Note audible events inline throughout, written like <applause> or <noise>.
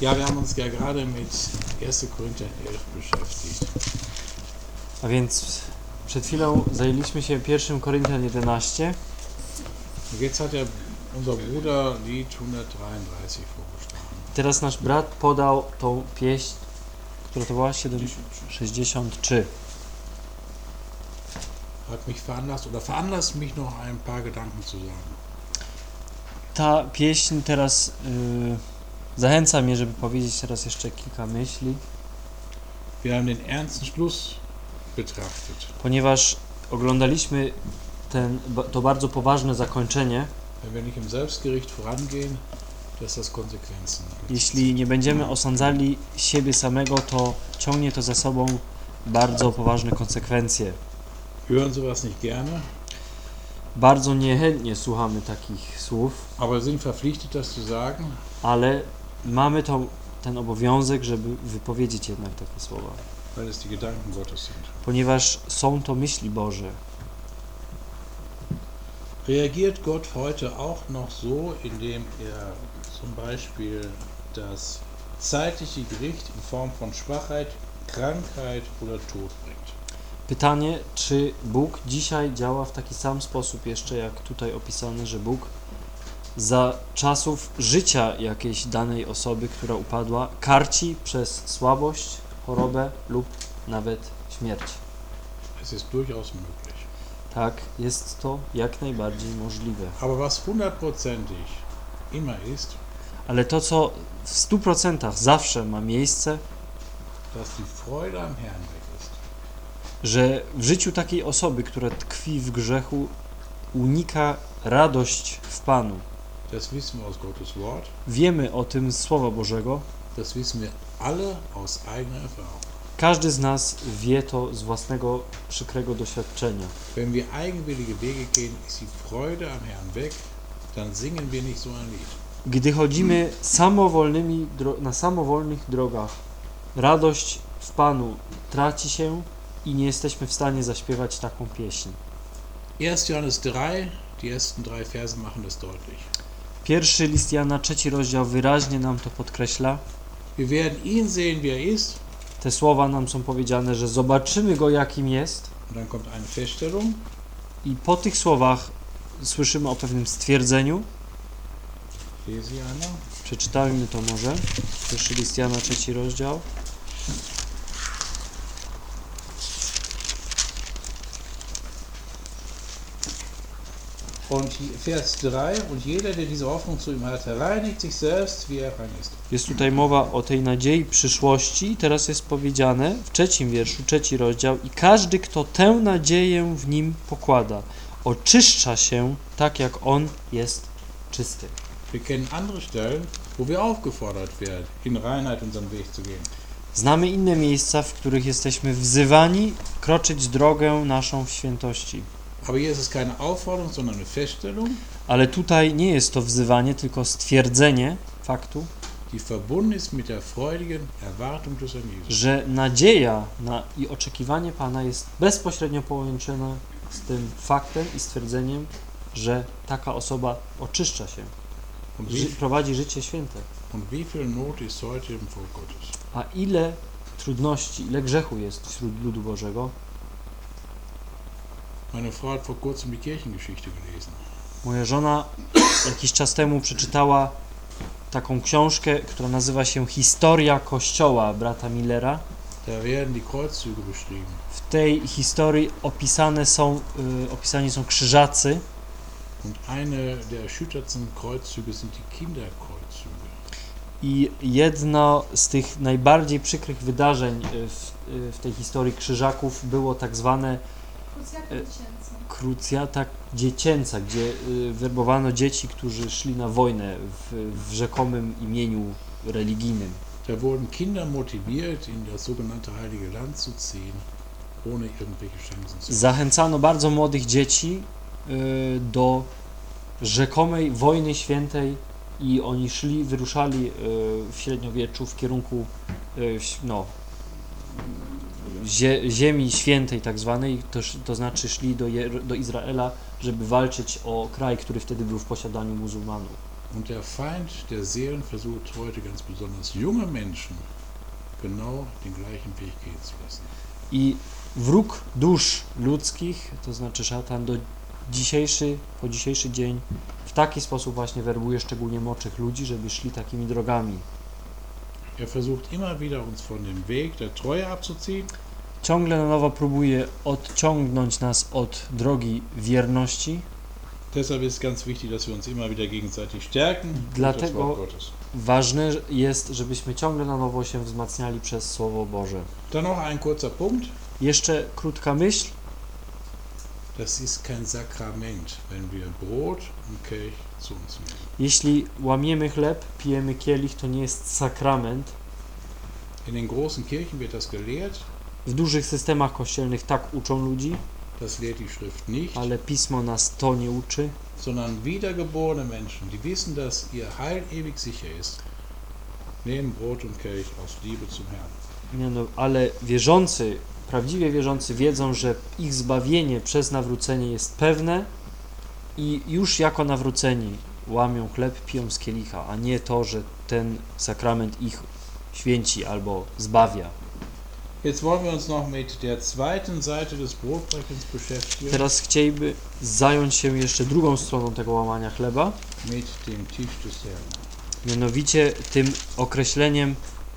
Ja, wir haben uns ja gerade mit 1. Korinther 11 beschäftigt. A więc przed chwilą zajęliśmy się 1 Koryntian 11. Und jetzt hat ja unser Bruder Lied 133 vorgeschlagen. Teraz nasz brat podał tą pieśń, która to była 7, 63. Hat mich veranlasst oder veranlasst mich noch ein paar Gedanken zu sagen. Ta pieśń teraz y, zachęca mnie, żeby powiedzieć teraz jeszcze kilka myśli, Wir haben den ernsten Schluss betrachtet. ponieważ oglądaliśmy ten, to bardzo poważne zakończenie. Wenn wir nicht im Selbstgericht vorangehen, dass das Konsequenzen hat. Jeśli nie będziemy osądzali siebie samego, to ciągnie to za sobą bardzo poważne konsekwencje. hören sowas nicht gerne, Bardzo niechętnie słuchamy takich słów, aber sind verpflichtet, das zu sagen. ale mamy tą, ten obowiązek, żeby wypowiedzieć jednak takie słowa, ponieważ są to myśli Boże. Reagiert Gott heute auch noch so, indem er zum Beispiel das zeitliche Gericht in Form von Schwachheit, Krankheit oder Tod bringt? Pytanie, czy Bóg dzisiaj działa w taki sam sposób jeszcze jak tutaj opisane, że Bóg za czasów życia jakiejś danej osoby, która upadła, karci przez słabość, chorobę lub nawet śmierć. Es ist durchaus möglich. Tak, jest to jak najbardziej możliwe. Aber was hundertprozentig immer ist, Ale to, co w 100% zawsze ma miejsce, dass die Freude am Herrn weg ist. że w życiu takiej osoby, która tkwi w grzechu, unika radość w Panu. Das wissen wir aus Gottes Wort. Wiemy o tym z Słowa Bożego. Das wissen wir alle aus eigener Erfahrung. Każdy z nas wie to z własnego przykrego doświadczenia. Wenn wir eigenwillige Wege gehen, ist die Freude am Herrn weg, dann singen wir nicht so ein Lied. Gdy chodzimy samowolnymi, na samowolnych drogach, radość w Panu traci się i nie jesteśmy w stanie zaśpiewać taką pieśń. 1. Johannes 3, die ersten drei Verse machen das deutlich. Pierwszy list Jana, trzeci rozdział wyraźnie nam to podkreśla. Wir werden ihn sehen, wie er ist, Te słowa nam są powiedziane, że zobaczymy Go jakim jest dann kommt eine Feststellung, i po tych słowach słyszymy o pewnym stwierdzeniu. Przeczytajmy to może. Pierwszy list Jana, trzeci rozdział. Und die- Vers 3, und jeder, der diese Hoffnung zu ihm reinigt sich selbst, wie er rein ist. Jest tutaj mowa o tej nadziei przyszłości. Teraz jest powiedziane w trzecim wierszu, trzeci rozdział. I każdy, kto tę nadzieję w nim pokłada, oczyszcza się tak, jak on jest czysty. Wir kennen andere Stellen, wo wir aufgefordert werden, in Reinheit unseren Weg zu gehen. Znamy inne miejsca, w których jesteśmy wzywani kroczyć drogę naszą w świętości. Aber hier ist es keine Aufforderung, sondern eine Feststellung, Ale tutaj nie jest to wzywanie, tylko stwierdzenie faktu, die verbunden ist mit der freudigen Erwartung des Jesus. że nadzieja na i oczekiwanie Pana jest bezpośrednio połączone z tym faktem i stwierdzeniem, że taka osoba oczyszcza się, ży, prowadzi życie święte. A ile trudności, ile grzechu jest wśród ludu Bożego? Meine Frau hat vor kurzem die Kirchengeschichte gelesen. Moja żona jakiś czas temu przeczytała taką książkę, która nazywa się Historia Kościoła brata Millera. Da werden die Kreuzzüge beschrieben. W tej historii opisane są, y, opisani są krzyżacy Und eine der erschütterndsten Kreuzzüge sind die Kinderkreuzzüge. i jedno z tych najbardziej przykrych wydarzeń y, w, y, w tej historii krzyżaków było tak zwane Krucjata E, tysięcy. krucjata dziecięca, gdzie y, werbowano dzieci, którzy szli na wojnę w, w rzekomym imieniu religijnym. Da wurden Kinder motiviert, in das sogenannte Heilige Land zu ziehen, ohne irgendwelche Chancen zu. Zachęcano bardzo młodych dzieci y, do rzekomej wojny świętej i oni szli, wyruszali y, w średniowieczu w kierunku y, no, zie, ziemi świętej tak zwanej, to, to znaczy szli do, do Izraela, żeby walczyć o kraj, który wtedy był w posiadaniu muzułmanów. Und der Feind der Seelen versucht heute ganz besonders junge Menschen genau den gleichen Weg gehen zu lassen. I wróg dusz ludzkich, to znaczy szatan, do dzisiejszy, po dzisiejszy dzień w taki sposób właśnie werbuje szczególnie młodszych ludzi, żeby szli takimi drogami. Er versucht immer wieder uns von dem Weg der Treue abzuziehen Ciągle na nowo próbuje odciągnąć nas od drogi wierności, Deshalb ist ganz wichtig, dass wir uns immer wieder gegenseitig stärken Dlatego-. Ważne jest, żebyśmy ciągle na nowo się wzmacniali przez Słowo Boże. Dann noch ein kurzer Punkt. Jeszcze krótka myśl. Das ist kein Sakrament, wenn wir Brot und Kelch zu uns nehmen. Jeśli łamiemy chleb, pijemy kielich, to nie jest sakrament. In den großen Kirchen wird das gelehrt, W dużych systemach kościelnych tak uczą ludzi, das lehrt die Schrift nicht, ale pismo nas to nie uczy. sondern wiedergeborene Menschen, die wissen, dass ihr Heil ewig sicher ist, nehmen Brot und Kelch aus Liebe zum Herrn. Nie no, ale wierzący, prawdziwie wierzący wiedzą, że ich zbawienie przez nawrócenie jest pewne i już jako nawróceni łamią chleb, piją z kielicha, a nie to, że ten sakrament ich święci albo zbawia. Jetzt wollen wir uns noch mit der zweiten Seite des Brotbrechens beschäftigen, Teraz chcieliby zająć się jeszcze drugą stroną tego łamania chleba, mit dem Tisch des Herrn. mianowicie tym określeniem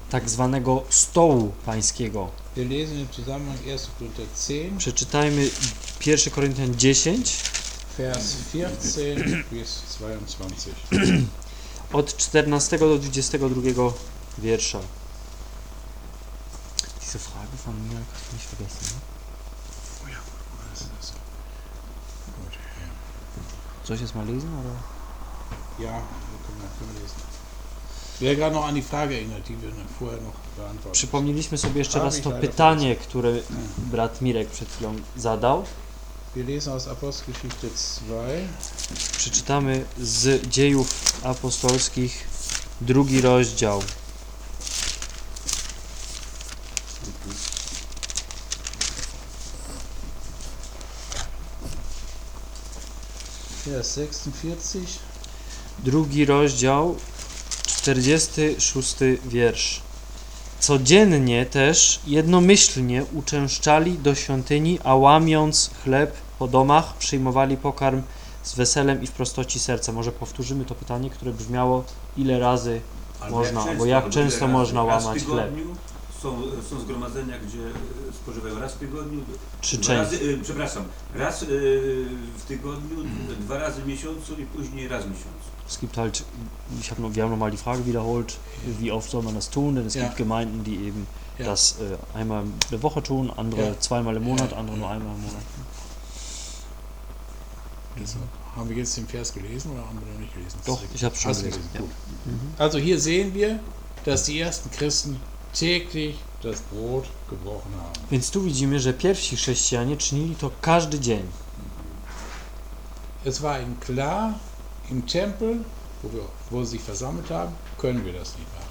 tak zwanego stołu pańskiego. Wir lesen im Zusammenhang 1. Korinther 10, Przeczytajmy 1 Koryntian 10 Vers 14 bis 22. od 14 do 22 wiersza. Diese Frage von mir hast du nicht vergessen. Ne? Oh ja, das ist das. Gut, Soll ich mal lesen? Oder? ja, wir können, können lesen. Gerade noch an die Frage erinnert, die wir vorher noch beantwortet. Przypomnieliśmy sobie jeszcze raz to pytanie, które brat Mirek przed chwilą zadał. Wir lesen aus Apostelgeschichte 2, Przeczytamy z dziejów apostolskich drugi rozdział. Vers 46. Drugi rozdział, 46 wiersz. Codziennie też jednomyślnie uczęszczali do świątyni, a łamiąc chleb po domach, przyjmowali pokarm z weselem i w prostoci serca. Może powtórzymy to pytanie, które brzmiało ile razy Albo Można, jak bo jak albo często ile można łamać tygodniu Są, są zgromadzenia, gdzie spożywają raz w tygodniu, czy dwa część. razy, e, przepraszam, raz e, w tygodniu, dwa razy w miesiącu i później raz w miesiącu. Es gibt halt, ich hab noch, wir haben nochmal die Frage wiederholt, wie oft soll man das tun? Denn es Ja. gibt Gemeinden, die eben Ja. das äh, einmal in der Woche tun, andere Ja. zweimal im Monat, Ja. andere nur einmal im Monat. Deshalb haben wir jetzt den Vers gelesen oder haben wir noch nicht gelesen? Doch, ich habe schon Hast du gelesen. gelesen? Ja. Gut. Also hier sehen wir, dass die ersten Christen täglich das Brot gebrochen haben. Więc tu widzimy, że pierwsi chrześcijanie czynili to każdy dzień. Es war ihnen klar, im Tempel, wo, wir, wo sie sich versammelt haben, können wir das nicht machen.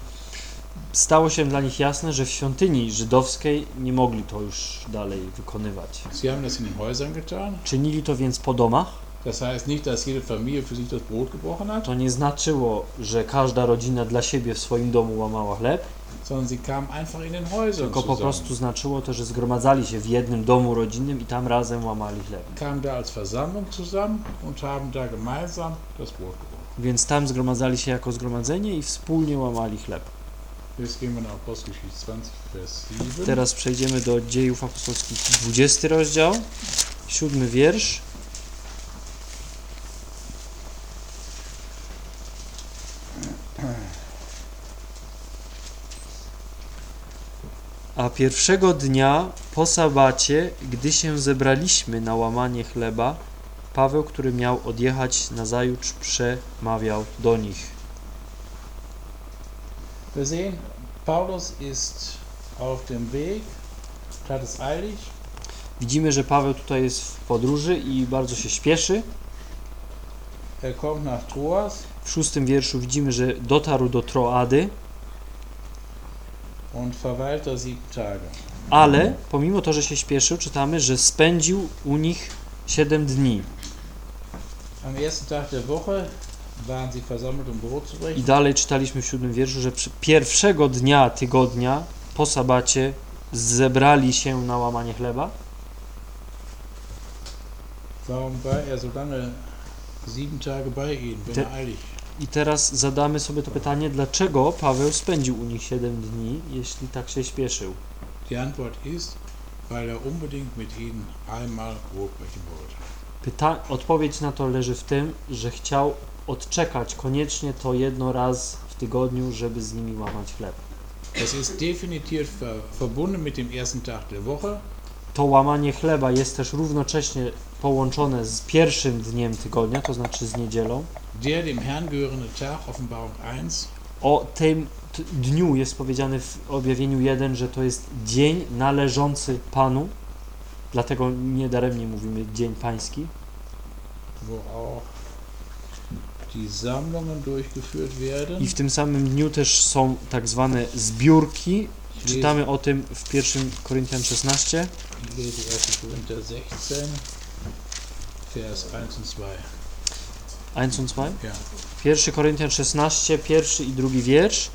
Stało się dla nich jasne, że w świątyni żydowskiej nie mogli to już dalej wykonywać. Sie haben das in den Häusern getan. Czynili to więc po domach. Das heißt nicht, dass jede Familie für sich das Brot gebrochen hat, To nie znaczyło, że każda rodzina dla siebie w swoim domu łamała chleb, sondern sie kamen einfach in den Häusern tylko po zusammen. prostu znaczyło to, że zgromadzali się w jednym domu rodzinnym i tam razem łamali chleb. Kamen da als Versammlung zusammen und haben da gemeinsam das Brot gebrochen. Więc tam zgromadzali się jako zgromadzenie i wspólnie łamali chleb. Jetzt gehen wir nach Apostelgeschichte 20, Vers 7. Teraz przejdziemy do dziejów apostolskich 20 rozdział, 7 wiersz. A pierwszego dnia po sabacie, gdy się zebraliśmy na łamanie chleba, Paweł, który miał odjechać nazajutrz, przemawiał do nich. Wir sehen, Paulus ist auf dem Weg, hat es eilig. Widzimy, że Paweł tutaj jest w podróży i bardzo się śpieszy. Er kommt nach Troas W szóstym wierszu widzimy, że dotarł do Troady, und Tage. ale pomimo to, że się śpieszył, czytamy, że spędził u nich 7 dni. Am ersten Tag der Woche waren sie versammelt, um Brot zu brechen. I dalej czytaliśmy w siódmym wierszu, że pierwszego dnia tygodnia po sabacie zebrali się na łamanie chleba. Warum war er so lange sieben Tage bei ihnen, wenn er eilig? I teraz zadamy sobie to pytanie, dlaczego Paweł spędził u nich 7 dni, jeśli tak się śpieszył? Die Antwort ist, weil er unbedingt mit ihnen einmal Brot brechen wollte. Pyta- odpowiedź na to leży w tym, że chciał odczekać koniecznie to jedno raz w tygodniu, żeby z nimi łamać chleb. Es ist definitiv ver verbunden mit dem ersten Tag der Woche. To łamanie chleba jest też równocześnie połączone z pierwszym dniem tygodnia, to znaczy z niedzielą. Der dem Herrn gehörende Tag, Offenbarung 1, O tym dniu jest powiedziane w objawieniu 1, że to jest dzień należący Panu, dlatego niedaremnie mówimy Dzień Pański. wo auch die Sammlungen durchgeführt werden. I w tym samym dniu też są tak zwane zbiórki. Czytamy o tym w 1 Koryntian 16. Ich lese 1. Korinther 16, Vers 1 und 2. 1 und 2. Ja. 1 Koryntian 16, pierwszy i drugi wiersz.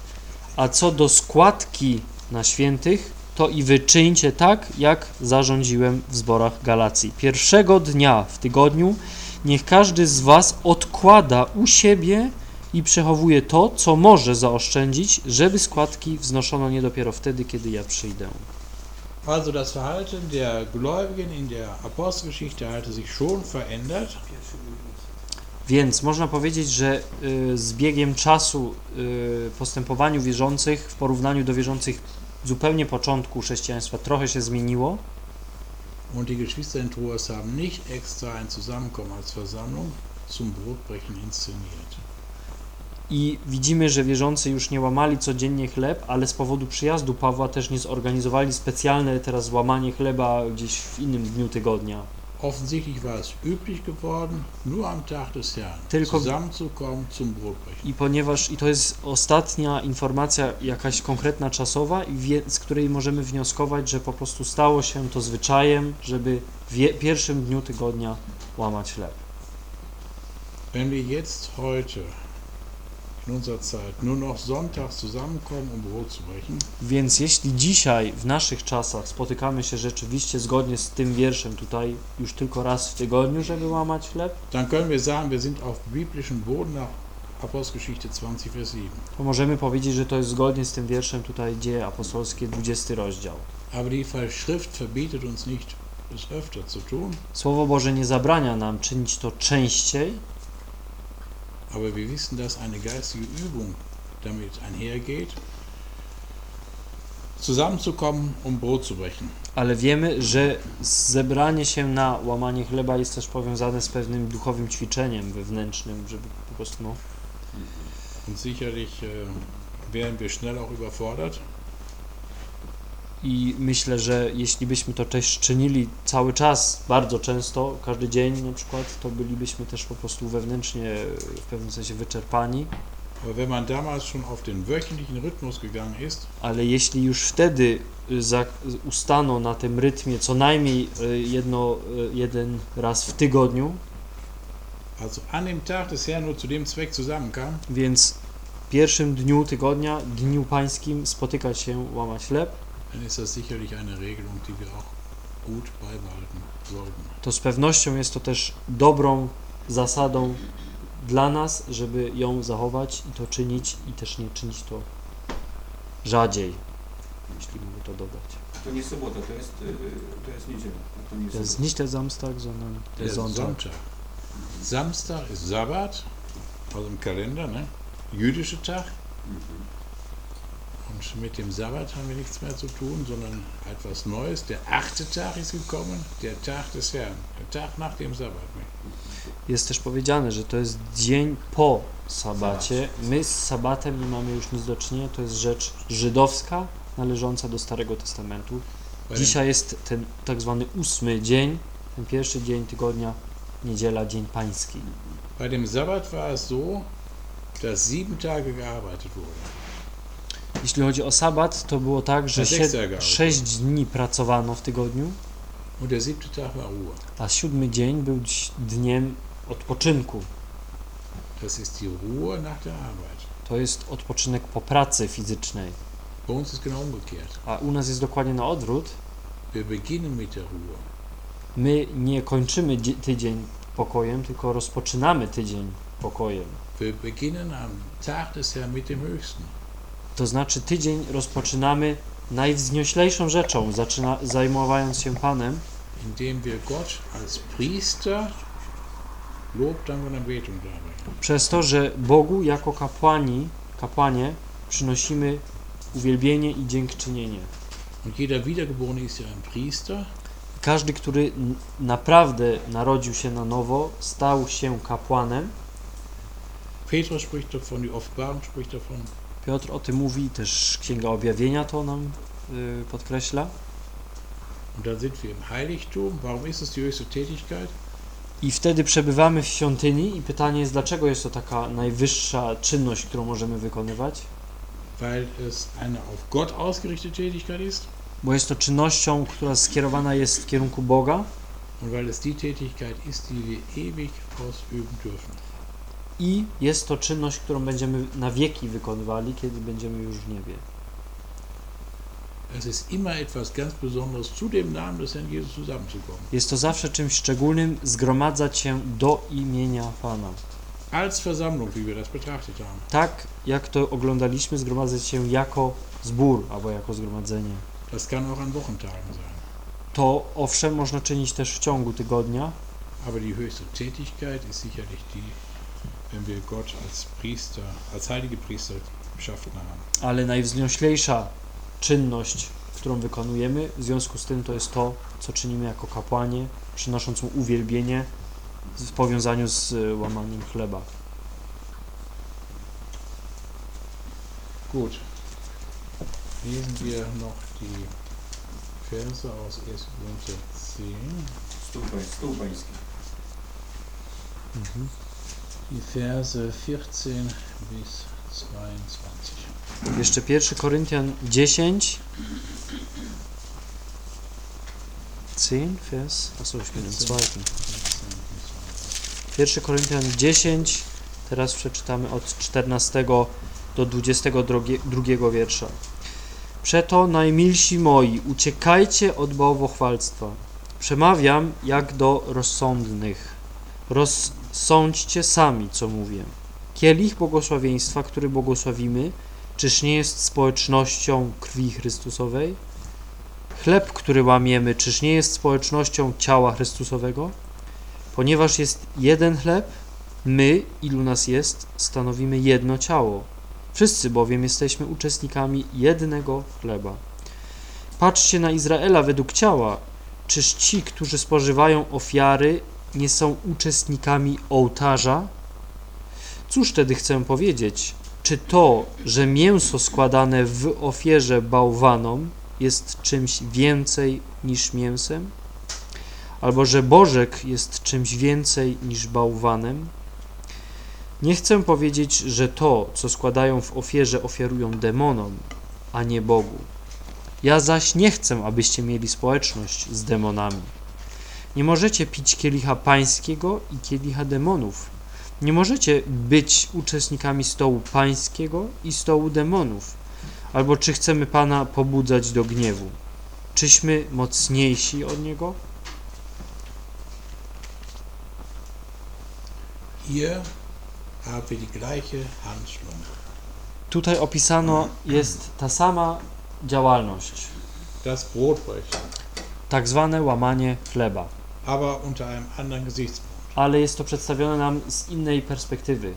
A co do składki na świętych, to i wy czyńcie tak, jak zarządziłem w zborach Galacji. Pierwszego dnia w tygodniu niech każdy z was odkłada u siebie i przechowuje to, co może zaoszczędzić, żeby składki wznoszono nie dopiero wtedy, kiedy ja przyjdę. Also das Verhalten der Gläubigen in der Apostelgeschichte hatte sich schon verändert. Więc można powiedzieć, że y, z biegiem czasu y, postępowaniu wierzących w porównaniu do wierzących zupełnie początku chrześcijaństwa trochę się zmieniło Und die Geschwister in Troas haben nicht extra ein Zusammenkommen als Versammlung zum Brotbrechen inszeniert. i widzimy, że wierzący już nie łamali codziennie chleb, ale z powodu przyjazdu Pawła też nie zorganizowali specjalne teraz łamanie chleba gdzieś w innym dniu tygodnia. Offensichtlich war es üblich geworden, nur am Tag des Herrn Tylko- zusammenzukommen zum Brotbrechen. I ponieważ, i to jest ostatnia informacja, jakaś konkretna czasowa, wie, z której możemy wnioskować, że po prostu stało się to zwyczajem, żeby w pierwszym dniu tygodnia łamać chleb. Wenn wir jetzt heute Więc jeśli dzisiaj w naszych czasach spotykamy się rzeczywiście zgodnie z tym wierszem tutaj już tylko raz w tygodniu, żeby łamać chleb, dann können wir sagen, wir sind auf biblischem Boden nach Apostelgeschichte 20, Vers 7. to możemy powiedzieć, że to jest zgodnie z tym wierszem tutaj Dzieje Apostolskie, 20 rozdział. Aber die Schrift verbietet uns nicht, es öfter zu tun, Słowo Boże nie zabrania nam czynić to częściej, aber wir wissen, dass eine geistige Übung damit einhergeht, zusammenzukommen, um Brot zu brechen. ale wiemy, że zebranie się na łamanie chleba jest też powiązane z pewnym duchowym ćwiczeniem wewnętrznym, żeby po prostu no, Und sicherlich äh, wären wir schnell auch überfordert. I myślę, że jeśli byśmy to też czynili cały czas, bardzo często, każdy dzień na przykład, to bylibyśmy też po prostu wewnętrznie w pewnym sensie wyczerpani. Ale jeśli już wtedy za, ustano na tym rytmie co najmniej y, jedno, jeden raz w tygodniu, also an dem Tag des Herrn nur zu dem Zweck zusammenkam, więc w pierwszym dniu tygodnia, dniu pańskim spotykać się, łamać chleb, dann ist das sicherlich eine Regelung, die wir auch gut beibehalten sollten. to z pewnością jest to też dobrą zasadą dla nas, żeby ją zachować i to czynić i też nie czynić to rzadziej, jeśli mogę to dodać. To nie sobota, to jest, y, to jest niedziela. To nie To jest sobota. nicht der Samstag, sondern der Der Sonntag. Sonntag. Samstag ist Sabbat, also im Kalender, ne? jüdischer Tag. Mhm. Und mit dem Sabbat haben wir nichts mehr zu tun, sondern etwas Neues. Der achte Tag ist gekommen, der Tag des Herrn, der Tag nach dem Sabbat. Jest też powiedziane, że to jest dzień po sabacie. My z sabatem nie mamy już nic do czynienia, to jest rzecz żydowska, należąca do Starego Testamentu. Dzisiaj jest ten tak zwany ósmy dzień, ten pierwszy dzień tygodnia, niedziela, dzień pański. bei dem Sabbat war es so, dass sieben Tage gearbeitet wurde. Jeśli chodzi o sabat, to było tak, że Na sie- Sechstaga. sześć dni pracowano w tygodniu, a siódmy dzień był dniem odpoczynku. To jest odpoczynek po pracy fizycznej. A u nas jest dokładnie na odwrót. My nie kończymy dzie- tydzień pokojem, tylko rozpoczynamy tydzień pokojem. Wir beginnen am Tag des Herrn mit dem Höchsten. To znaczy tydzień rozpoczynamy najwznioślejszą rzeczą, zaczyna, zajmując się Panem, indem wir Gott als Priester Lob, Dank und Anbetung darbringen. przez to, że Bogu jako kapłani, kapłanie przynosimy uwielbienie i dziękczynienie. Und jeder Wiedergeborene ist ja ein Priester. Każdy, który naprawdę narodził się na nowo, stał się kapłanem. Petrus spricht davon, die Offenbarung spricht davon. Piotr o tym mówi, też Księga Objawienia to nam y, podkreśla. I wtedy przebywamy w świątyni i pytanie jest, dlaczego jest to taka najwyższa czynność, którą możemy wykonywać? Weil es eine auf Gott ausgerichtete Tätigkeit ist Bo jest to czynnością, która skierowana jest w kierunku Boga und weil es die Tätigkeit ist, die wir ewig ausüben dürfen. I jest to czynność, którą będziemy na wieki wykonywali, kiedy będziemy już w niebie. Es ist immer etwas ganz Besonderes, zu dem Namen des Herrn Jesus zusammenzukommen. Jest to zawsze czymś szczególnym zgromadzać się do imienia Pana. Als Versammlung, wie wir das betrachtet haben. Tak jak to oglądaliśmy, zgromadzać się jako zbór albo jako zgromadzenie. Das kann auch an Wochentagen sein. To owszem, można czynić też w ciągu tygodnia, Aber die höchste Tätigkeit ist sicherlich die, wenn wir Gott als Priester, als heilige Priester geschaffen haben. ale najwznioślejsza czynność, którą wykonujemy, w związku z tym to jest to, co czynimy jako kapłanie, przynosząc mu uwielbienie w powiązaniu z y, łamaniem chleba. Gut. Lesen wir noch die Verse aus 1. Korinther 10. Stół, pań, stół pański. Die Verse 14 bis 22. Jeszcze 1 Koryntian 10. 10, Vers, achso, ich bin im zweiten. 1 Koryntian 10, teraz przeczytamy od 14 do 22 wiersza. Przeto, najmilsi moi, uciekajcie od bałwochwalstwa. Przemawiam jak do rozsądnych. Rozsądźcie sami, co mówię. Kielich błogosławieństwa, który błogosławimy, czyż nie jest społecznością krwi Chrystusowej? Chleb, który łamiemy, czyż nie jest społecznością ciała Chrystusowego? Ponieważ jest jeden chleb, my, ilu nas jest, stanowimy jedno ciało. Wszyscy bowiem jesteśmy uczestnikami jednego chleba. Patrzcie na Izraela według ciała. Czyż ci, którzy spożywają ofiary, nie są uczestnikami ołtarza? Cóż wtedy chcę powiedzieć? Czy to, że mięso składane w ofierze bałwanom jest czymś więcej niż mięsem? Albo że Bożek jest czymś więcej niż bałwanem? Nie chcę powiedzieć, że to, co składają w ofierze, ofiarują demonom, a nie Bogu. Ja zaś nie chcę, abyście mieli społeczność z demonami. Nie możecie pić kielicha pańskiego i kielicha demonów. Nie możecie być uczestnikami stołu pańskiego i stołu demonów. Albo czy chcemy Pana pobudzać do gniewu? Czyśmy mocniejsi od Niego? Hier haben wir die gleiche Handlung. Tutaj opisano jest ta sama działalność, Das Brotbrechen, tak zwane łamanie chleba, aber unter einem anderen Gesichtspunkt. ale jest to przedstawione nam z innej perspektywy.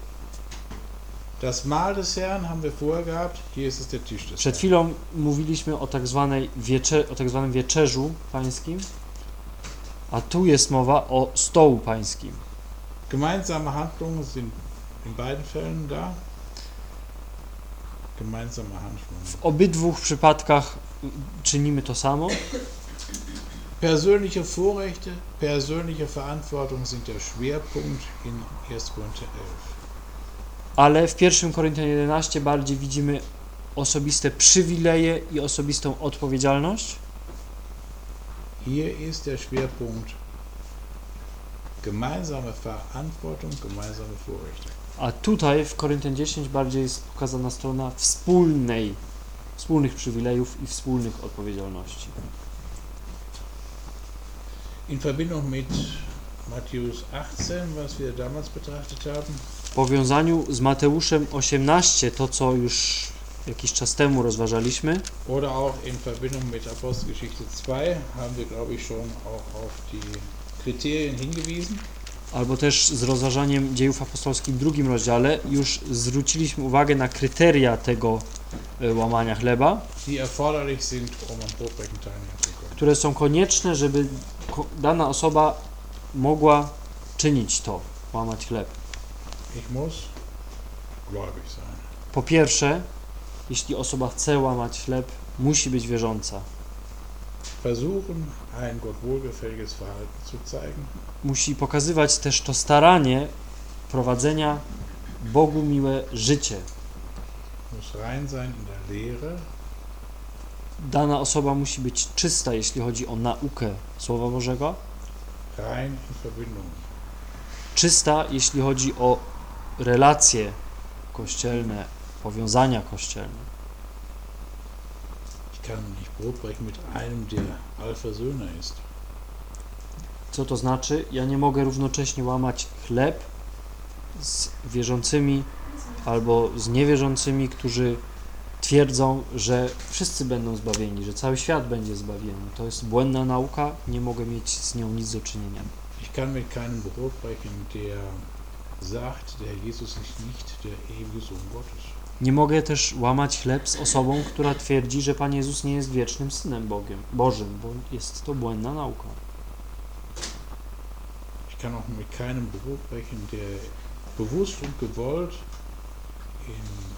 Das Mahl des Herrn haben wir vorher gehabt, hier ist es der Tisch des Przed chwilą mówiliśmy o tak, zwanej wiecze, o tak zwanym wieczerzu pańskim, a tu jest mowa o stołu pańskim. Gemeinsame Handlungen sind in beiden Fällen da. Gemeinsame Handlungen. W obydwu przypadkach czynimy to samo. Persönliche Vorrechte, persönliche Verantwortung sind der Schwerpunkt in 1. Korinther 11. Ale w 1 Koryntian 11 bardziej widzimy osobiste przywileje i osobistą odpowiedzialność. Hier ist der Schwerpunkt gemeinsame Verantwortung, gemeinsame Vorrechte. A tutaj w Koryntian 10 bardziej jest pokazana strona wspólnej, wspólnych przywilejów i wspólnych odpowiedzialności. In Verbindung mit Matthäus 18, was wir damals betrachtet haben, W powiązaniu z Mateuszem 18, to co już jakiś czas temu rozważaliśmy, oder auch in Verbindung mit Apostelgeschichte 2 haben wir, glaube ich, schon auch auf die Kriterien hingewiesen. albo też z rozważaniem dziejów apostolskich w drugim rozdziale, już zwróciliśmy uwagę na kryteria tego e, łamania chleba, die erforderlich sind, um am Brotbrechen teilnehmen zu können. które są konieczne, żeby dana osoba mogła czynić to, łamać chleb. Po pierwsze, jeśli osoba chce łamać chleb, musi być wierząca. Musi pokazywać też to staranie prowadzenia Bogu miłe życie. Muss rein sein in der Lehre, Dana osoba musi być czysta, jeśli chodzi o naukę Słowa Bożego, czysta, jeśli chodzi o relacje kościelne, powiązania kościelne. Co to znaczy? Ja nie mogę równocześnie łamać chleb z wierzącymi albo z niewierzącymi, którzy twierdzą, że wszyscy będą zbawieni, że cały świat będzie zbawiony. To jest błędna nauka, nie mogę mieć z nią nic do czynienia. Ich kann mit keinem Brot brechen, der sagt, der Jesus ist nicht der ewige Sohn Gottes. Nie mogę też łamać chleb z osobą, która twierdzi, że Pan Jezus nie jest wiecznym Synem Bogiem, Bożym, bo jest to błędna nauka. Ich kann auch mit keinem Brot brechen, der bewusst und gewollt in.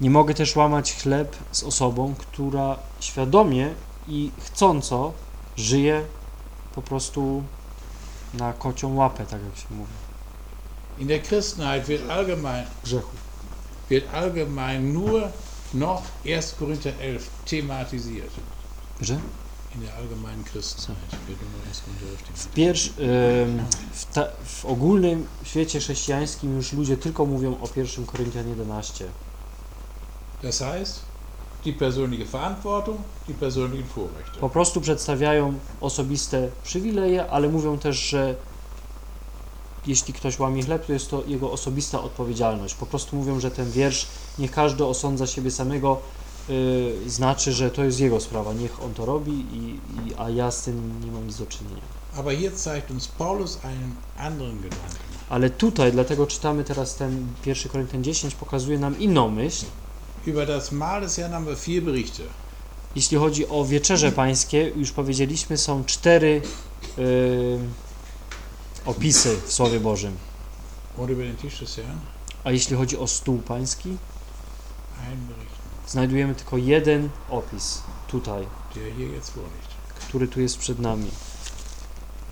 Nie mogę też łamać chleb z osobą, która świadomie i chcąco żyje po prostu na kocią łapę, tak jak się mówi, In der Christenheit wird allgemein, grzechu. wird allgemein nur noch 1. Korinther 11 thematisiert. Że? In der allgemeinen Christenheit wird nur noch 1. Korinther 11 W, thematisiert. pierwsz, ym, w, ta, w ogólnym świecie chrześcijańskim już ludzie tylko mówią o 1 Koryntian 11. Das heißt, die persönliche Verantwortung, die persönlichen Vorrechte. Po prostu przedstawiają osobiste przywileje, ale mówią też, że jeśli ktoś łamie chleb, to jest to jego osobista odpowiedzialność. Po prostu mówią, że ten wiersz, niech każdy osądza siebie samego, yy, znaczy, że to jest jego sprawa, niech on to robi, i, i, a ja z tym nie mam nic do czynienia. Aber hier zeigt uns Paulus einen anderen Gedanken. Ale tutaj, dlatego czytamy teraz ten 1 Koryntian 10, pokazuje nam inną myśl. Über das Mahl des Herrn haben wir vier Berichte. Jeśli chodzi o wieczerze pańskie, już powiedzieliśmy, są cztery yy, opisy w Słowie Bożym. Und über den Tisch des Herrn A jeśli chodzi o stół pański, ein Bericht, znajdujemy tylko jeden opis tutaj, który tu jest przed nami.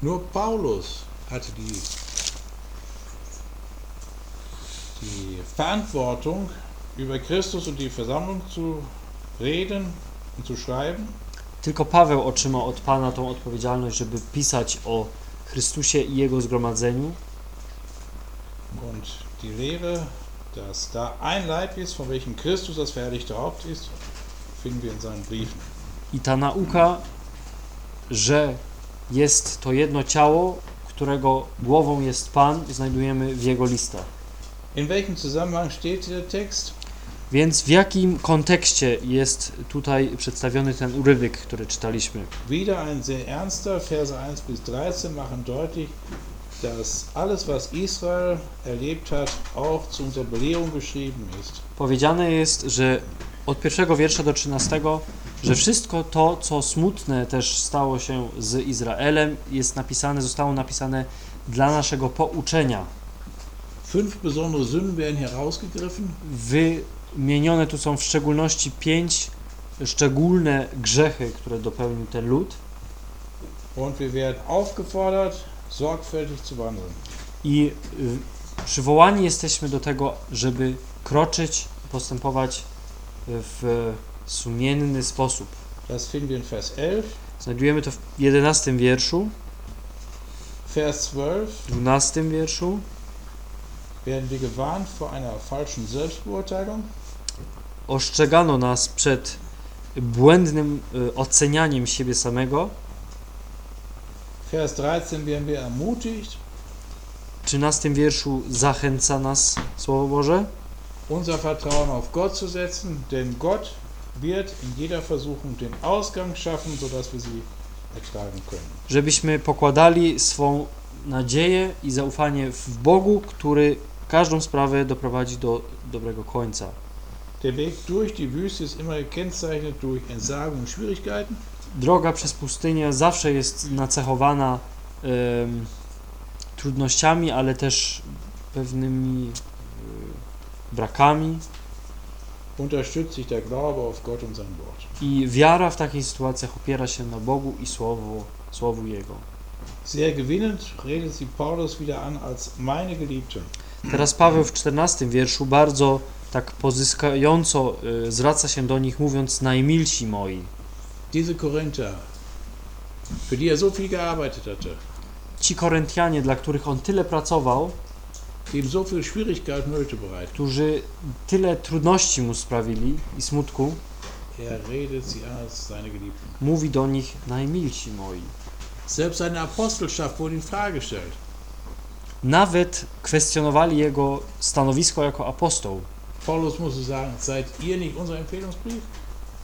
Nur Paulus hatte die, die Verantwortung, über Christus und die Versammlung zu reden und zu schreiben. Tylko Paweł otrzymał od Pana tą odpowiedzialność, żeby pisać o Chrystusie i Jego zgromadzeniu. Und die Lehre, dass da ein Leib ist, von welchem Christus das verherrlichte Haupt ist, finden wir in seinen Briefen. I ta nauka, że jest to jedno ciało, którego głową jest Pan, znajdujemy w Jego listach. In welchem Zusammenhang steht der Text? Więc w jakim kontekście jest tutaj przedstawiony ten urywek, który czytaliśmy? Wieder ein sehr ernster, Verse 1 bis 13 machen deutlich, dass alles, was Israel erlebt hat, auch zu unserer Belehrung geschrieben ist. Powiedziane jest, że od pierwszego wiersza do trzynastego, że wszystko to, co smutne też stało się z Izraelem, jest napisane, zostało napisane dla naszego pouczenia. Fünf besondere Sünden werden herausgegriffen. Wymienione tu są w szczególności pięć szczególne grzechy, które dopełnił ten lud. Und wir werden aufgefordert, sorgfältig zu wandeln. I y, przywołani jesteśmy do tego, żeby kroczyć, postępować w sumienny sposób. Das finden wir in Vers 11. Znajdujemy to w 11 wierszu, Vers 12 w 12 wierszu. werden wir gewarnt vor einer falschen Selbstbeurteilung. Ostrzegano nas przed błędnym y, ocenianiem siebie samego. Vers 13 werden wir ermutigt, W 13 wierszu zachęca nas Słowo Boże, unser Vertrauen auf Gott zu setzen, denn Gott wird in jeder Versuchung den Ausgang schaffen, sodass wir sie ertragen können. żebyśmy pokładali swą nadzieję i zaufanie w Bogu, który każdą sprawę doprowadzi do dobrego końca. Der Weg durch die Wüste ist immer gekennzeichnet durch Entsagung und Schwierigkeiten. Droga przez pustynię zawsze jest nacechowana em, trudnościami, ale też pewnymi e, brakami. Unterstützt sich der Glaube auf Gott und sein Wort. I wiara w takich sytuacjach opiera się na Bogu i Słowu, Słowu Jego. Sehr gewinnend redet sie Paulus wieder an als meine Geliebten. Teraz Paweł w 14 wierszu bardzo tak pozyskająco y, zwraca się do nich, mówiąc: Najmilsi moi. Diese Korinther, für die er so viel gearbeitet hatte, Ci Koryntianie, dla których on tyle pracował, die ihm so viel Schwierigkeit und Nöte bereiten, którzy tyle trudności mu sprawili i smutku, er redet sie als seine Geliebten. mówi do nich: Najmilsi moi. Selbst seine Apostelschaft wurde in Frage gestellt. Nawet kwestionowali jego stanowisko jako apostoł. Paulus musste sagen, seid ihr nicht unser Empfehlungsbrief?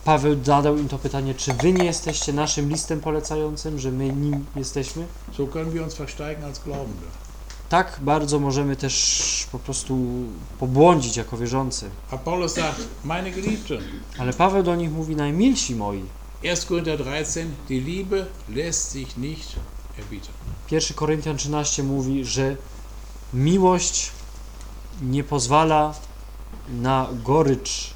Paweł zadał im to pytanie: Czy wy nie jesteście naszym listem polecającym, że my nim jesteśmy? So können wir uns versteigen als Glaubende. Tak bardzo możemy też po prostu pobłądzić jako wierzący. Sagt, meine Geliebten, Ale Paweł do nich mówi: Najmilsi moi. 1. Korinther 13, die Liebe lässt sich nicht erbieten. 1 Koryntian 13 mówi, że miłość nie pozwala na gorycz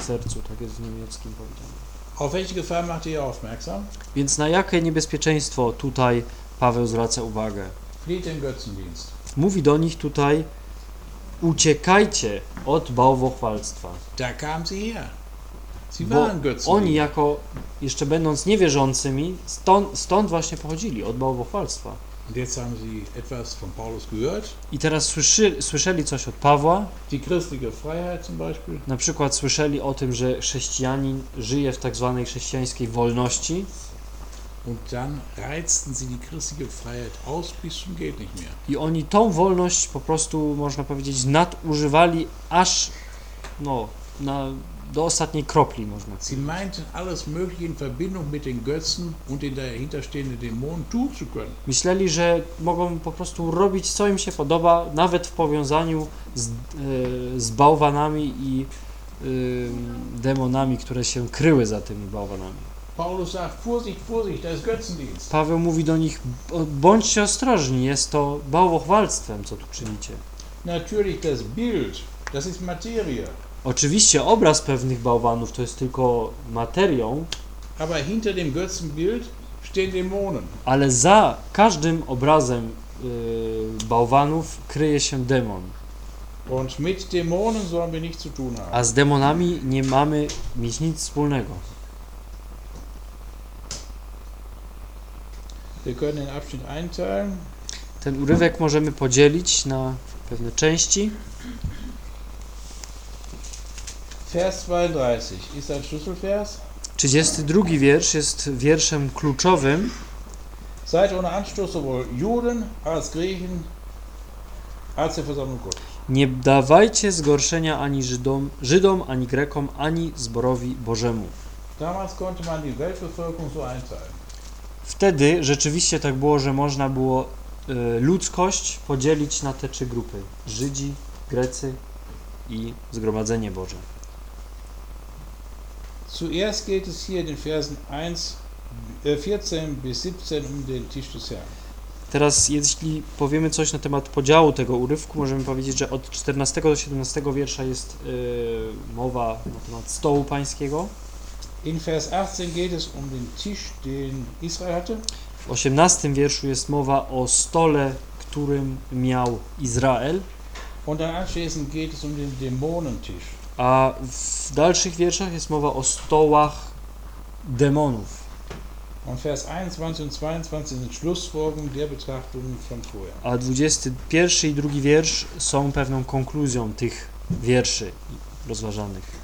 sercu, tak jest w niemieckim powiedziane. Auf welche Gefahr macht ihr aufmerksam? Więc na jakie niebezpieczeństwo tutaj Paweł zwraca uwagę? Flieht den Götzendienst. Mówi do nich tutaj: uciekajcie od bałwochwalstwa. Da kamen sie her. Sie Bo waren Götzendienst. oni, jako jeszcze będąc niewierzącymi, stąd, stąd właśnie pochodzili, od bałwochwalstwa. Und jetzt haben sie etwas von Paulus gehört. I teraz słyszy, słyszeli coś od Pawła, Die christliche Freiheit zum Beispiel. Na przykład słyszeli o tym, że chrześcijanin żyje w tak zwanej chrześcijańskiej wolności Und dann reizten sie die christliche Freiheit aus bis zum geht nicht mehr. i oni tą wolność po prostu, można powiedzieć, nadużywali aż no, na, do ostatniej kropli, można Sie meinten, alles Mögliche in Verbindung mit den Götzen und den dahinterstehenden Dämonen tun zu können. Myśleli, że mogą po prostu robić co im się podoba, nawet w powiązaniu z, e, z bałwanami i y, demonami, które się kryły za tymi bałwanami. Paulus sagt, Vorsicht, Vorsicht, das ist Götzendienst. Paweł mówi do nich, "O- bądźcie ostrożni, jest to bałwochwalstwem, co tu czynicie. Natürlich das Bild, das ist Materie. Oczywiście obraz pewnych bałwanów to jest tylko materią, Aber hinter dem Götzenbild stehen Dämonen. ale za każdym obrazem y, bałwanów kryje się demon. Und mit Dämonen sollen wir nichts zu tun haben. A z demonami nie mamy mieć nic wspólnego. Wir können den Abschnitt einteilen. Ten urywek możemy podzielić na pewne części. Vers 32 ist ein Schlüsselvers. 32 wiersz jest wierszem kluczowym. Seid ohne Anstoß sowohl Juden als Griechen als der Versammlung Gottes. Nie dawajcie zgorszenia ani Żydom, Żydom, ani Grekom, ani zborowi Bożemu. Damals konnte man die Weltbevölkerung so einteilen. Wtedy rzeczywiście tak było, że można było y, ludzkość podzielić na te trzy grupy: Żydzi, Grecy i Zgromadzenie Boże. Zuerst geht es hier in den Versen 1, äh, 14 bis 17 um den Tisch des Herrn. Teraz, jeśli powiemy coś na temat podziału tego urywku, możemy powiedzieć, że od 14 do 17 wiersza jest y, mowa na temat stołu pańskiego. In Vers 18 geht es um den Tisch, den Israel hatte. W 18 wierszu jest mowa o stole, którym miał Izrael, Und dann anschließend geht es um den Dämonentisch. A w dalszych wierszach jest mowa o stołach demonów. Und Vers 21 und 22 sind Schlussfolgerungen der Betrachtungen von vorher. A 21 i drugi wiersz są pewną konkluzją tych wierszy rozważanych.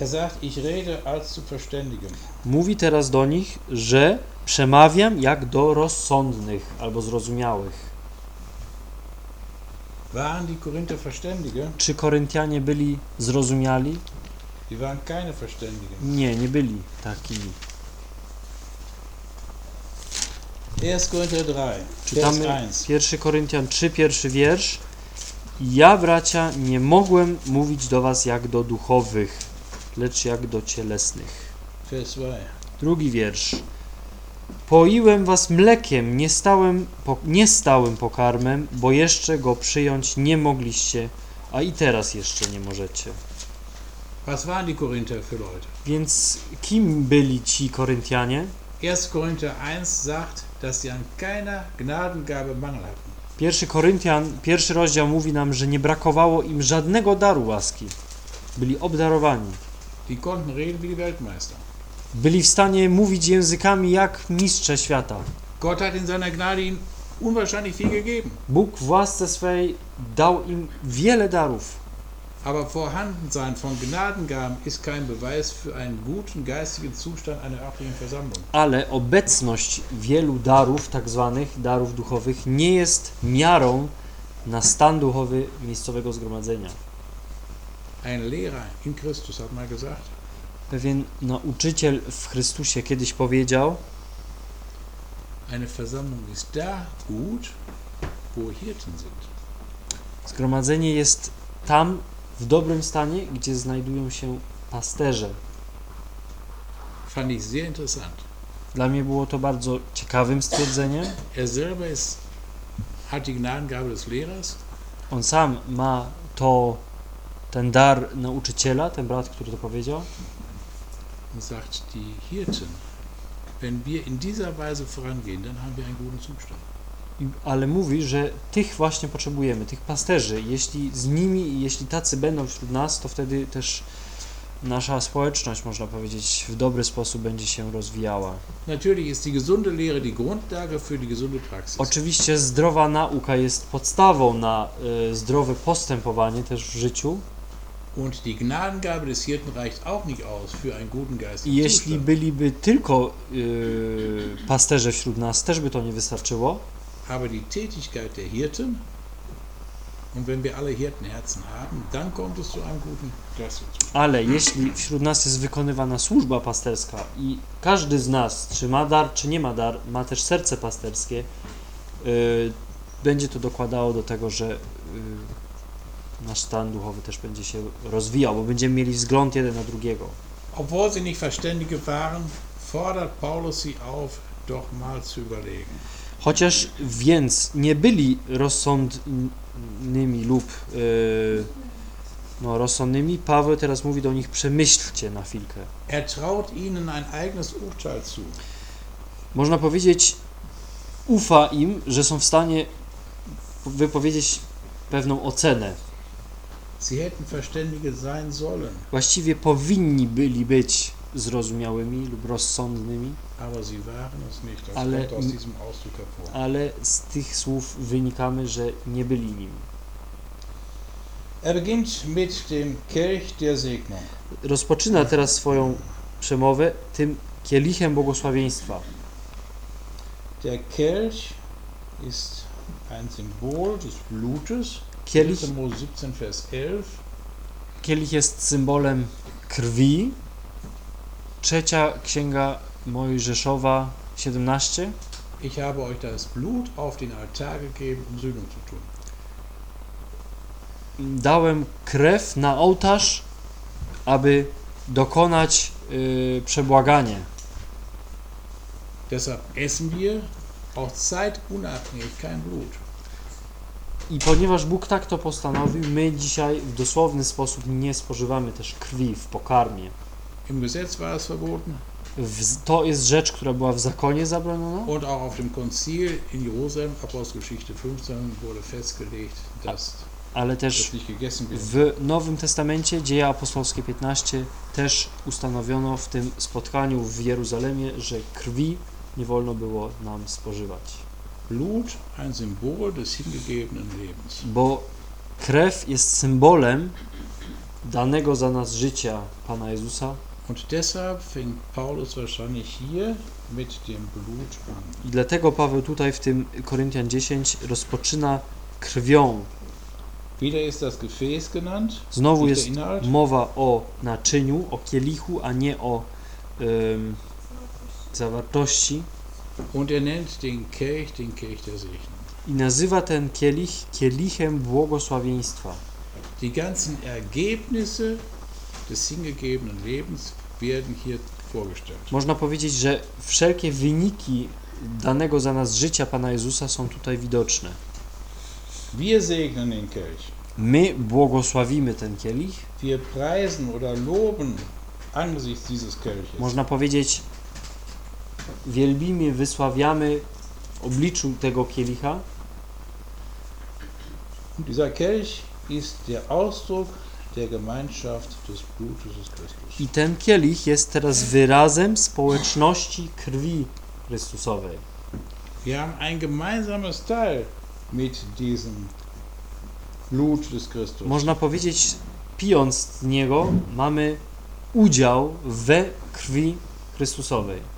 Er sagt, ich rede als zu Verständigen. Mówi teraz do nich, że przemawiam jak do rozsądnych albo zrozumiałych. Waren die Korinther Verständige? Czy Koryntianie byli zrozumiali? Die waren keine Verständigen. Nie, nie byli takimi. 1. Korinther 3, Vers Czytamy 1. 1 Koryntian 3, pierwszy wiersz. Ja, bracia, nie mogłem mówić do was jak do duchowych, lecz jak do cielesnych. Vers 2. Drugi wiersz. Poiłem was mlekiem, nie stałem, po, nie stałym pokarmem, bo jeszcze go przyjąć nie mogliście, a i teraz jeszcze nie możecie. Was waren die Korinther für Leute? Więc kim byli ci Koryntianie? 1. Korinther 1 sagt, dass sie an keiner Gnadengabe Mangel hatten. Pierwszy Koryntian, pierwszy rozdział mówi nam, że nie brakowało im żadnego daru łaski. Byli obdarowani. Die konnten reden wie die Weltmeister. Byli w stanie mówić językami jak mistrze świata. Gott hat in seiner Gnade ihnen unwahrscheinlich viel gegeben. Bóg w łasce swej dał im wiele darów. Aber Vorhandensein von Gnadengaben ist kein Beweis für einen guten geistigen Zustand einer örtlichen Versammlung. Ale obecność wielu darów, tak zwanych darów duchowych, nie jest miarą na stan duchowy miejscowego zgromadzenia. Ein Lehrer in Christus hat mal gesagt, Pewien nauczyciel w Chrystusie kiedyś powiedział, eine Versammlung ist da gut, wo Hirten sind. zgromadzenie jest tam w dobrym stanie, gdzie znajdują się pasterze. Fand ich sehr interessant. Dla mnie było to bardzo ciekawym stwierdzeniem. Er selber ist, hat die Gnadengabe des Lehrers, On sam ma to, ten dar nauczyciela, ten brat, który to powiedział. Sagt, die Hirten, wenn wir in dieser Weise vorangehen, dann haben wir einen guten Zustand. Ale mówi, że tych właśnie potrzebujemy, tych pasterzy. Jeśli z nimi jeśli tacy będą wśród nas, to wtedy też nasza społeczność, można powiedzieć, w dobry sposób będzie się rozwijała. Oczywiście zdrowa nauka jest podstawą na y, zdrowe postępowanie też w życiu. Und die Gnadengabe des Hirten reicht auch nicht aus für einen guten I geistigen jeśli Zustand. byliby tylko y, pasterze wśród nas, też by to nie wystarczyło. Aber die Tätigkeit der Hirten, und wenn wir alle Hirtenherzen haben, dann kommt es zu einem guten. Ale jeśli wśród nas jest wykonywana służba pasterska i każdy z nas, czy ma dar, czy nie ma dar, ma też serce pasterskie, y, będzie to dokładało do tego, że y, nasz stan duchowy też będzie się rozwijał, bo będziemy mieli wzgląd jeden na drugiego. Obwohl sie nicht Verständige waren, fordert Paulus sie auf, doch mal zu überlegen. Chociaż więc nie byli rozsądnymi lub y, no, rozsądnymi, Paweł teraz mówi do nich przemyślcie na chwilkę. Er traut ihnen ein eigenes Urteil zu. można powiedzieć, ufa im, że są w stanie wypowiedzieć pewną ocenę. Sie hätten Verständige sein sollen, Właściwie powinni byli być zrozumiałymi lub rozsądnymi, sie Ale- ale z tych słów wynikamy, że nie byli nim. Er beginnt mit dem Kelch der Segnung. Rozpoczyna teraz swoją przemowę tym kielichem błogosławieństwa. Der Kelch ist ein Symbol des Blutes. Kielich, 1. Mose 17, Vers 11. kielich jest symbolem krwi. Trzecia księga Mojżeszowa 17. Ich habe euch das Blut auf den Altar gegeben, um Sühnung zu tun. dałem krew na ołtarz, aby dokonać y, przebłaganie. Deshalb essen wir auch zeitunabhängig kein Blut. I ponieważ Bóg tak to postanowił, my dzisiaj w dosłowny sposób nie spożywamy też krwi w pokarmie. Im Gesetz war es verboten W, to jest rzecz, która była w zakonie zabroniona und auch auf dem Konzil in Jerusalem, Apostelgeschichte 15, wurde festgelegt, dass ale też w Nowym Testamencie, Dzieje Apostolskie 15, też ustanowiono w tym spotkaniu w Jeruzalemie, że krwi nie wolno było nam spożywać. Blut ein Symbol des hingegebenen Lebens. Bo krew jest symbolem danego za nas życia Pana Jezusa Und deshalb fängt Paulus wahrscheinlich hier mit dem Blut an. i dlatego Paweł tutaj w tym Koryntian 10 rozpoczyna krwią. Wieder ist das Gefäß genannt, Znowu jest mowa o naczyniu, o kielichu, a nie o ym, zawartości. Und er nennt den Kelch den Kelch der Segnung. I nazywa ten kielich kielichem błogosławieństwa. Die ganzen Ergebnisse des hingegebenen Lebens werden hier vorgestellt. Można powiedzieć, że wszelkie wyniki danego za nas życia Pana Jezusa są tutaj widoczne. Wir segnen den Kelch. My błogosławimy ten kielich. Wir preisen oder loben angesichts dieses Kelches. Można powiedzieć, wielbimy, wysławiamy w obliczu tego kielicha. Dieser Kelch ist der Ausdruck der Gemeinschaft des Blutes des Christus. I ten kielich jest teraz wyrazem społeczności krwi Chrystusowej. Wir haben ein gemeinsames Teil mit diesem Blut des Christus. Można powiedzieć, pijąc z niego, mamy udział we krwi Chrystusowej.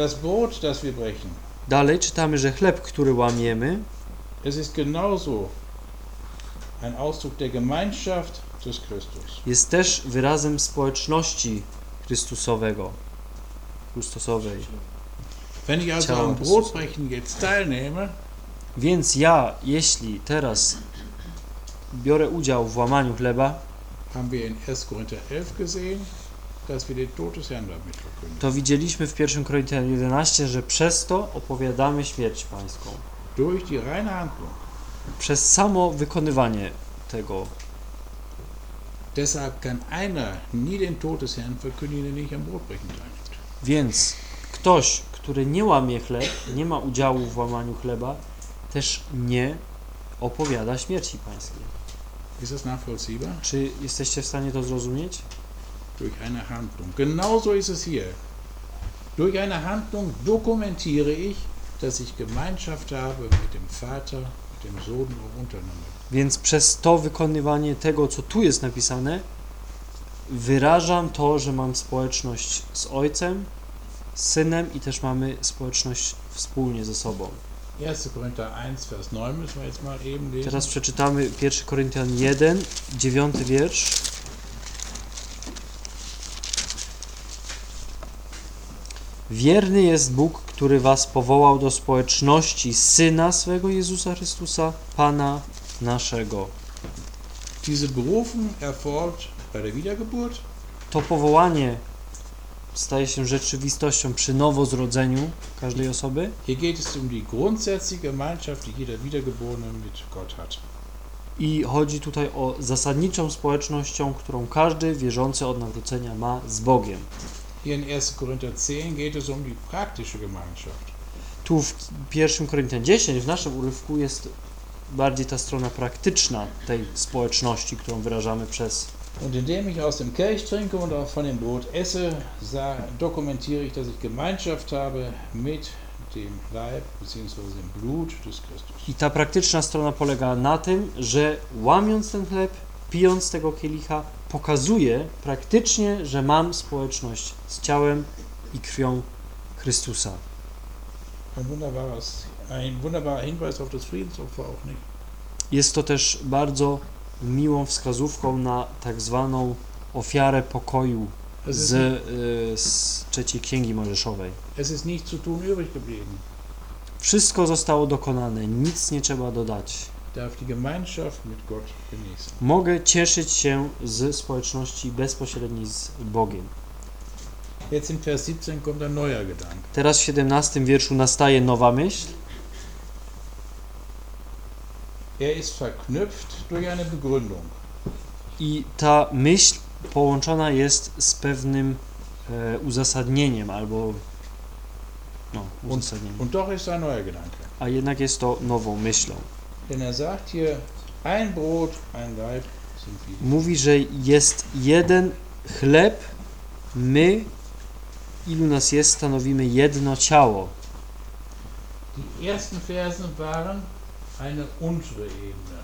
Das Brot, das wir brechen, Dalej czytamy, że chleb, który łamiemy, es ist genauso ein Ausdruck der Gemeinschaft des Christus. jest też wyrazem społeczności Chrystusowego. Chrystusowej. Wenn ich also am. Brotbrechen jetzt teilnehme, Więc ja, jeśli teraz biorę udział w łamaniu chleba, haben wir in 1. Korinther 11 gesehen, to widzieliśmy w 1 Koryntian 11, że przez to opowiadamy śmierć pańską. Przez samo wykonywanie tego. Deshalb kann einer nie den Tod des Herrn verkündigen, der nicht am Brotbrechen teilnimmt. Więc ktoś, który nie łamie chleb, nie ma udziału w łamaniu chleba, też nie opowiada śmierci pańskiej. Czy jesteście w stanie to zrozumieć? Durch eine Handlung. Genauso ist es hier. Durch eine Handlung dokumentiere ich, dass ich Gemeinschaft habe mit dem Vater, mit dem Sohn und untereinander. Więc przez to wykonywanie tego, co tu jest napisane, wyrażam to, że mam społeczność z Ojcem, z Synem i też mamy społeczność wspólnie ze sobą. 1. Korinther 1, Vers 9 müssen wir jetzt mal eben lesen. Teraz przeczytamy 1 Koryntian 1, 9 wiersz. Wierny jest Bóg, który was powołał do społeczności Syna swego Jezusa Chrystusa, Pana naszego. Diese Berufung erfolgt bei der Wiedergeburt, To powołanie staje się rzeczywistością przy nowozrodzeniu każdej osoby Hier geht es um die grundsätzliche Gemeinschaft, die jeder Wiedergeborene mit Gott hat. i chodzi tutaj o zasadniczą społecznością, którą każdy wierzący od nawrócenia ma z Bogiem. Hier in 1. Korinther 10 geht es um die praktische Gemeinschaft. Tu w 1 Koryntian 10 w naszym urywku jest bardziej ta strona praktyczna tej społeczności, którą wyrażamy przez Und indem ich aus dem Kelch trinke und auch von dem Brot esse, dokumentiere ich, dass ich Gemeinschaft habe mit dem Leib bzw. dem Blut des Christus. I ta praktyczna strona polega na tym, że łamiąc ten chleb, pijąc tego kielicha, pokazuje praktycznie, że mam społeczność z ciałem i krwią Chrystusa. Jest to też bardzo miłą wskazówką na tak zwaną ofiarę pokoju z, y, z trzeciej księgi Mojżeszowej. Wszystko zostało dokonane, nic nie trzeba dodać. Darf die Gemeinschaft mit Gott genießen. Mogę cieszyć się z społeczności bezpośredniej z Bogiem. Jetzt in Vers 17 kommt ein neuer Gedanke. Teraz w 17 wierszu nastaje nowa myśl. Er ist verknüpft durch eine Begründung. I ta myśl połączona jest z pewnym e, uzasadnieniem albo no, uzasadnieniem. Und doch ist ein neuer Gedanke. A jednak jest to nową myślą. Denn er sagt hier, Ein Brot, ein Leib sind wir. Mówi, że jest jeden chleb, my, ilu nas jest, stanowimy jedno ciało. Die ersten Versen waren eine untere Ebene.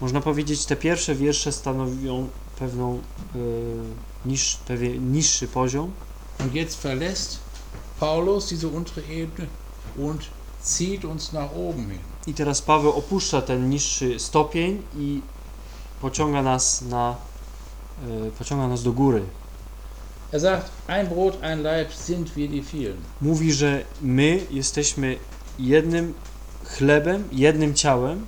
Można powiedzieć, te pierwsze wiersze stanowią pewną y, niż, pewien niższy poziom, Und jetzt verlässt Paulus diese untere Ebene und zieht uns nach oben hin. I teraz Paweł opuszcza ten niższy stopień i pociąga nas na y, pociąga nas do góry. Er sagt, ein Brot, ein Leib sind wir die vielen. Mówi, że my jesteśmy jednym chlebem, jednym ciałem.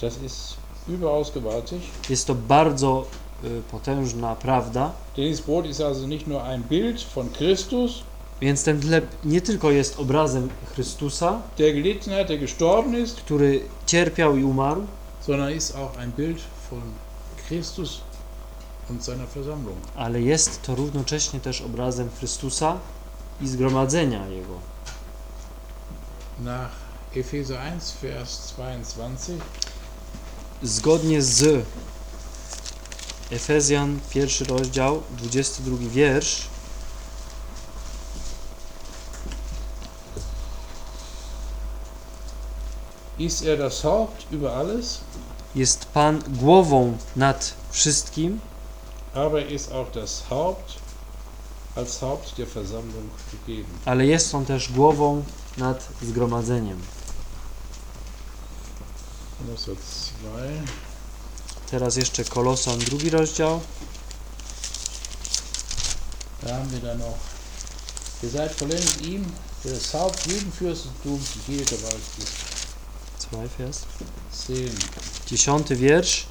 Das ist überaus gewaltig. Jest to bardzo y, potężna prawda. Dieses Brot ist also nicht nur ein Bild von Christus, Więc ten chleb nie tylko jest obrazem Chrystusa, der gelitten hat, der gestorben ist, który cierpiał i umarł, sondern ist auch ein Bild von Christus und seiner Versammlung. ale jest to równocześnie też obrazem Chrystusa i zgromadzenia Jego. Nach Epheser 1, Vers 22 Zgodnie z Efezjan, pierwszy rozdział, 22 wiersz, ist er das Haupt über alles, jest Pan głową nad wszystkim, aber er ist auch das Haupt als Haupt der Versammlung gegeben. ale jest On też głową nad zgromadzeniem. Kolosser 2, Teraz jeszcze Kolosan, drugi rozdział. da haben wir dann noch, ihr seid vollendet ihm, der das Haupt jeden Fürstentums und jede Gewalt ist. Zwei Vers. 10. Dziesiąty wiersz.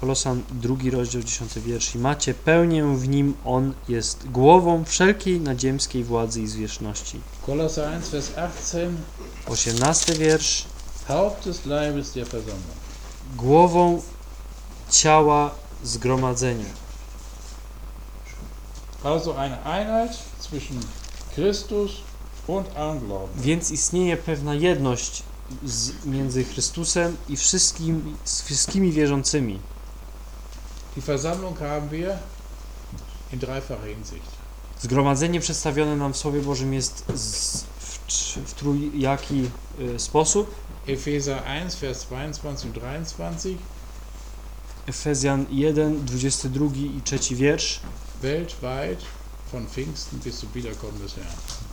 Kolosan, drugi rozdział, dziesiąty wiersz. I macie pełnię w nim, On jest głową wszelkiej nadziemskiej władzy i zwierzchności. Kolosser 1, Vers 18, Osiemnasty wiersz. Haupt des Leibes der Versammlung. Głową ciała zgromadzenia. Also eine Einheit zwischen Christus und allen Glauben. Więc istnieje pewna jedność z, między Chrystusem i wszystkim, z wszystkimi wierzącymi. Die Versammlung haben wir in dreifacher Hinsicht. Zgromadzenie przedstawione nam w Słowie Bożym jest z, w, w trójaki y, sposób. Epheser 1, Vers 22 und 23, Efezjan 1, 22 i 3 wiersz. weltweit von Pfingsten bis zum Wiederkommen des Herrn.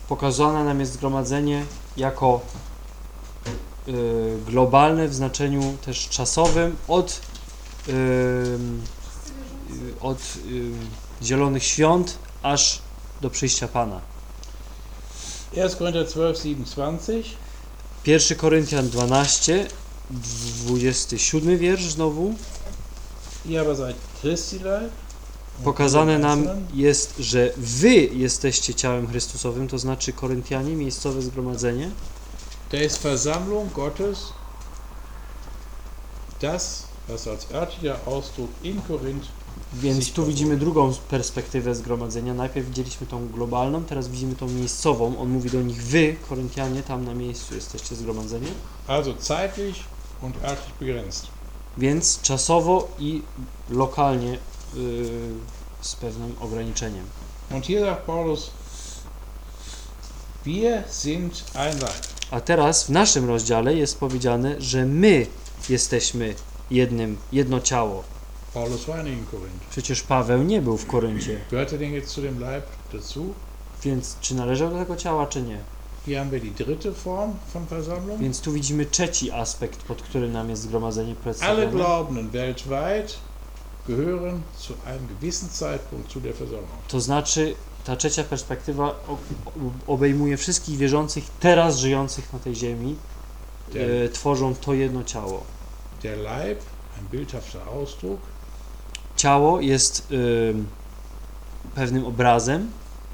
Pokazane nam jest zgromadzenie jako globalne w znaczeniu też czasowym od, y, y, od y, zielonych świąt aż do przyjścia Pana. 1 Korinther 12, 27, 1 Koryntian 12, 27 wiersz znowu. Pokazane nam jest, że wy jesteście ciałem Chrystusowym, to znaczy Koryntianie, miejscowe zgromadzenie. Da ist Versammlung Gottes das, was als örtlicher Ausdruck in Korinth Więc tu widzimy drugą perspektywę zgromadzenia. Najpierw widzieliśmy tą globalną, teraz widzimy tą miejscową. On mówi do nich, wy, Koryntianie, tam na miejscu jesteście zgromadzeni. also zeitlich und örtlich begrenzt. Więc czasowo i lokalnie yy, z pewnym ograniczeniem. Und hier sagt Paulus, wir sind ein Leib. A teraz w naszym rozdziale jest powiedziane, że my jesteśmy jednym, jedno ciało. Paulus war nicht in Korinth. Przecież Paweł nie był w Koryncie, Gehört denn jetzt zu dem Leib dazu? więc czy należał do tego ciała, czy nie? Hier haben wir die dritte Form von Versammlung. Więc tu widzimy trzeci aspekt, pod którym nam jest zgromadzenie Alle przedstawione. Glaubenden weltweit gehören zu einem gewissen Zeitpunkt zu der Versammlung. To znaczy, ta trzecia perspektywa obejmuje wszystkich wierzących teraz żyjących na tej ziemi, e, tworzą to jedno ciało. der Leib, ein bildhafter Ausdruck, Ciało jest ym, pewnym obrazem.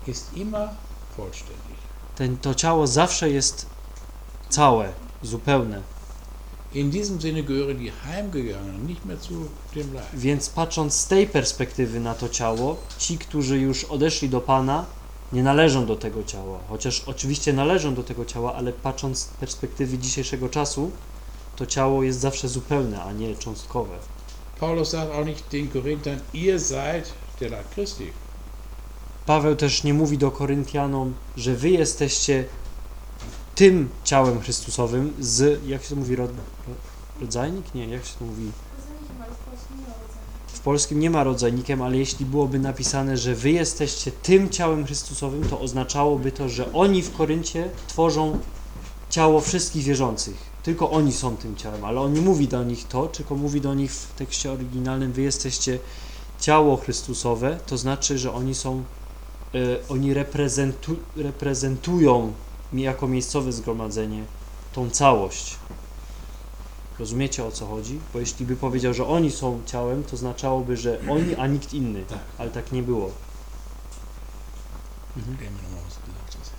ist immer vollständig. Ten, to ciało zawsze jest całe, zupełne. In diesem Sinne gehören die Heimgegangenen nicht mehr zu dem Leib. Więc patrząc z tej perspektywy na to ciało, ci, którzy już odeszli do Pana, nie należą do tego ciała. Chociaż oczywiście należą do tego ciała, ale patrząc z perspektywy dzisiejszego czasu, to ciało jest zawsze zupełne, a nie cząstkowe. Paulus sagt auch nicht den Korinthern, ihr seid der Leib Christi. Paweł też nie mówi do Koryntianom, że wy jesteście tym ciałem Chrystusowym z, jak się to mówi, rod, ro- rodzajnik? Nie, jak się to mówi? W polskim nie ma rodzajnikiem, ale jeśli byłoby napisane, że wy jesteście tym ciałem Chrystusowym, to oznaczałoby to, że oni w Koryncie tworzą ciało wszystkich wierzących. Tylko oni są tym ciałem, ale on nie mówi do nich to, tylko mówi do nich w tekście oryginalnym, wy jesteście ciało Chrystusowe, to znaczy, że oni są, e, oni reprezentu, reprezentują jako miejscowe zgromadzenie tą całość. Rozumiecie o co chodzi? Bo jeśli by powiedział, że oni są ciałem, to oznaczałoby, że oni, a nikt inny. Tak. Ale tak nie było. Mhm. Erklär mir nochmal, was du gesagt hast.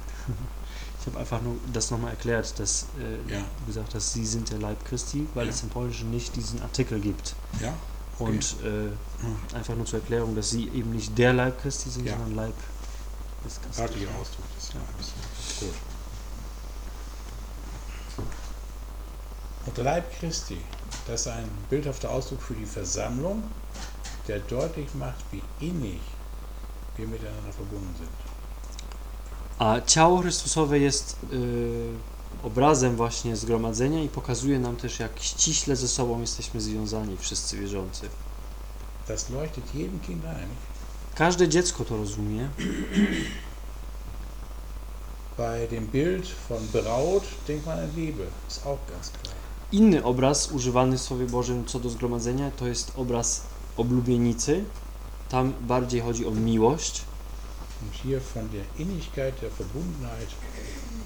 Ich habe einfach nur das nochmal erklärt, dass äh, Ja. du gesagt hast, sie sind der Leib Christi, weil Ja. es im Polnischen nicht diesen Artikel gibt. Ja? Und äh, einfach nur zur Erklärung, dass sie eben nicht der Leib Christi sind, Ja. sondern Leib des Christi. Ausdruck des Leibes. Gut. Leib Christi, das ist ein bildhafter Ausdruck für die Versammlung, der deutlich macht, wie innig wir miteinander verbunden sind. A ciało Chrystusowe jest y, obrazem właśnie zgromadzenia i pokazuje nam też, jak ściśle ze sobą jesteśmy związani, wszyscy wierzący. Das leuchtet jedem Kind ein. Każde dziecko to rozumie. Bei dem Bild von Braut denkt man an Liebe, ist auch ganz klar. Inny obraz używany w Słowie Bożym co do zgromadzenia to jest obraz oblubienicy. Tam bardziej chodzi o miłość,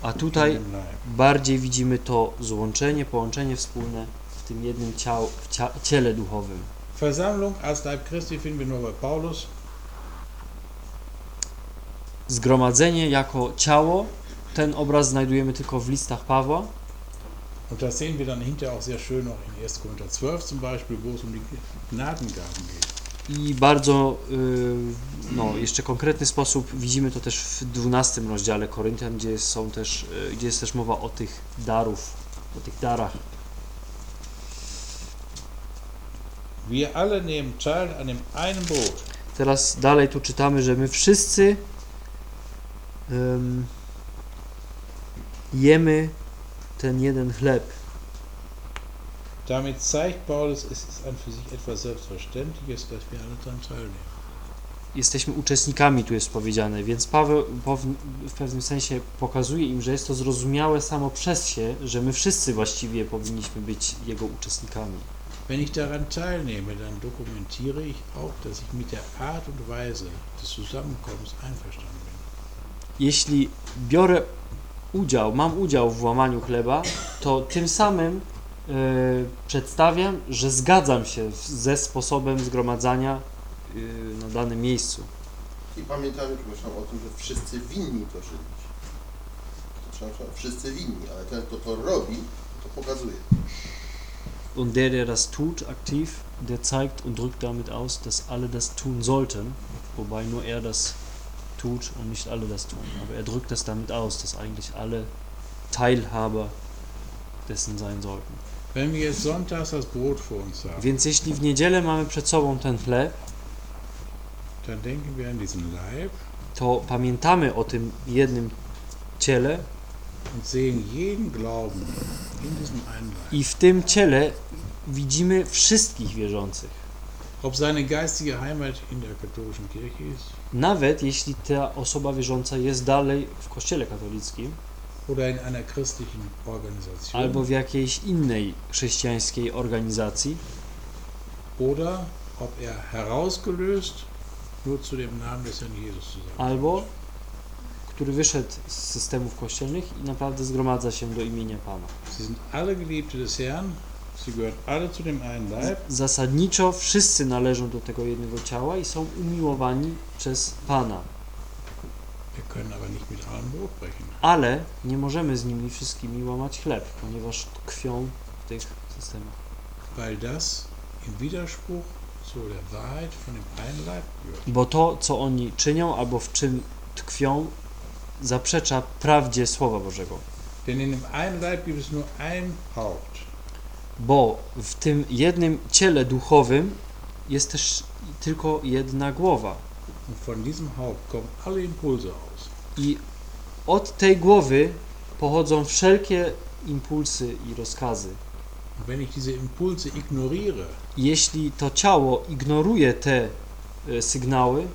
a tutaj bardziej widzimy to złączenie, połączenie wspólne w tym jednym ciał, w cia, ciele duchowym. Versammlung als Leib Christi finden wir nur bei Paulus. Zgromadzenie jako ciało, ten obraz znajdujemy tylko w listach Pawła. Und das sehen wir dann hinterher auch sehr schön noch in 1. Korinther 12 zum Beispiel, wo es um die Gnadengaben geht. I bardzo, y, no, jeszcze konkretny sposób widzimy to też w 12 rozdziale Koryntian, gdzie są też, y, gdzie jest też mowa o tych darów, o tych darach. Wir alle nehmen teil an dem einen Brot. Teraz dalej tu czytamy, że my wszyscy ym, jemy ten jeden chleb. Damit zeigt Paulus, es ist an für sich etwas Selbstverständliches, dass wir alle daran teilnehmen. Jesteśmy uczestnikami, tu jest powiedziane, więc Paweł w pewnym sensie pokazuje im, że jest to zrozumiałe samo przez się, że my wszyscy właściwie powinniśmy być jego uczestnikami. Wenn ich daran teilnehme, dann dokumentiere ich auch, dass ich mit der Art und Weise des Zusammenkommens einverstanden bin. Jeśli biorę udział, mam udział w łamaniu chleba, to tym samym e, przedstawiam, że zgadzam się ze sposobem zgromadzania e, na danym miejscu. I pamiętamy, przepraszam, o tym, że wszyscy winni to czynić. Przepraszam, wszyscy winni, ale ten, kto to robi, to pokazuje. Und der, der das tut, aktiv, der zeigt und drückt damit aus, dass alle das tun sollten, wobei nur er das tut und nicht alle das tun. Aber er drückt das damit aus, dass eigentlich alle Teilhaber dessen sein sollten. Wenn wir jetzt sonntags das Brot vor uns haben, Więc jeśli w niedzielę mamy przed sobą ten chleb, dann denken wir an diesen Leib to pamiętamy o tym jednym ciele und sehen jeden Glauben in diesem einen Leib. i w tym ciele widzimy wszystkich wierzących. Ob seine geistige Heimat in der katholischen Kirche ist Nawet jeśli ta osoba wierząca jest dalej w kościele katolickim oder in einer christlichen Organisation albo w jakiejś innej chrześcijańskiej organizacji, oder ob er herausgelöst nur zu dem Namen des Herrn Jesus zusammen. albo który wyszedł z systemów kościelnych i naprawdę zgromadza się do imienia Pana. Sie sind alle Geliebte des Herrn, Zasadniczo wszyscy należą do tego jednego ciała i są umiłowani przez Pana, ale nie możemy z nimi wszystkimi łamać chleb, ponieważ tkwią w tych systemach. Bo to, co oni czynią, albo w czym tkwią, zaprzecza prawdzie Słowa Bożego. Denn in dem einen Leib gibt es nur ein Haupt. Bo w tym jednym ciele duchowym jest też tylko jedna głowa. I od tej głowy pochodzą wszelkie impulsy i rozkazy. Jeśli to ciało ignoruje te e, sygnały,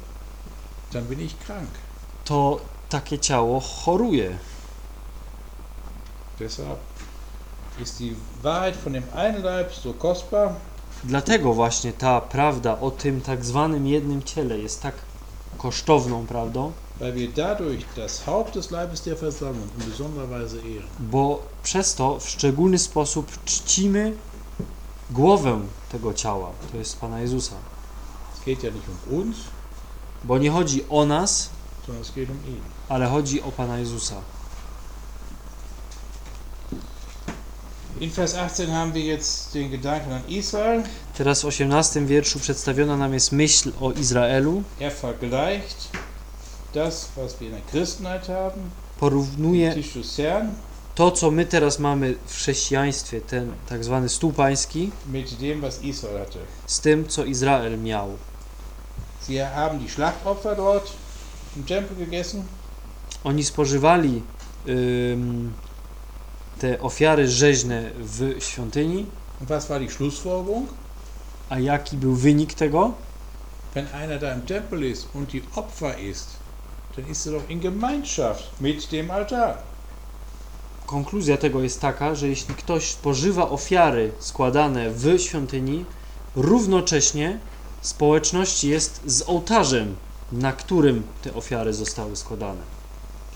to takie ciało choruje. Deshalb ist die Wahrheit von dem einen Leib so kostbar, Dlatego właśnie ta prawda o tym tak zwanym jednym ciele jest tak kosztowną prawdą, weil wir dadurch das Haupt des Leibes der Versammlung in besonderer Weise ehren. bo przez to w szczególny sposób czcimy głowę tego ciała, to jest Pana Jezusa. Es geht ja nicht um uns, Bo nie chodzi o nas, sondern es geht um ihn. ale chodzi o Pana Jezusa. In Vers 18 haben wir jetzt den Gedanken an Israel. Teraz w 18 wierszu przedstawiona nam jest myśl o Izraelu. Er vergleicht das, was wir in der Christenheit haben, Porównuje to, co my teraz mamy w chrześcijaństwie, ten tak zwany stół pański, mit dem, was Israel hatte. z tym, co Izrael miał. Sie haben die Schlachtopfer dort im Tempel gegessen. Oni spożywali te ofiary rzeźne w świątyni, was war die Schlussfolgerung? a jaki był wynik tego? Wenn einer da im Tempel ist und die Opfer isst, dann ist er doch in Gemeinschaft mit dem Altar. Konkluzja tego jest taka, że jeśli ktoś spożywa ofiary składane w świątyni, równocześnie społeczność jest z ołtarzem, na którym te ofiary zostały składane.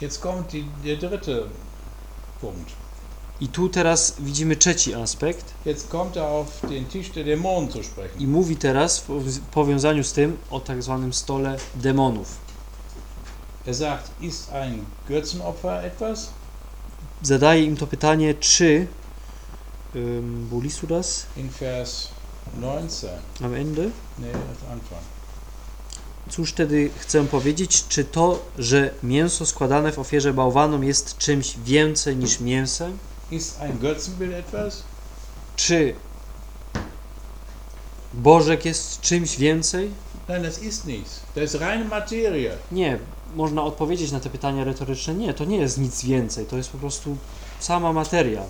Jetzt kommt die, der dritte Punkt. I tu teraz widzimy trzeci aspekt Jetzt kommt er auf den Tisch der Dämonen zu i sprechen. mówi teraz w powiązaniu z tym o tak zwanym stole demonów. Er sagt, ist ein Götzenopfer etwas? Zadaje im to pytanie, czy um, Bulisudas In Vers 19. am Ende Nee, auf Anfang. Cóż wtedy chcę powiedzieć? Czy to, że mięso składane w ofierze bałwanom jest czymś więcej niż mięsem? Ist ein Götzenbild etwas? Czy Bożek jest czymś więcej? Nein, das ist nichts. Das ist reine Materie. Nie. Można odpowiedzieć na te pytania retoryczne. Nie, to nie jest nic więcej. To jest po prostu sama materia.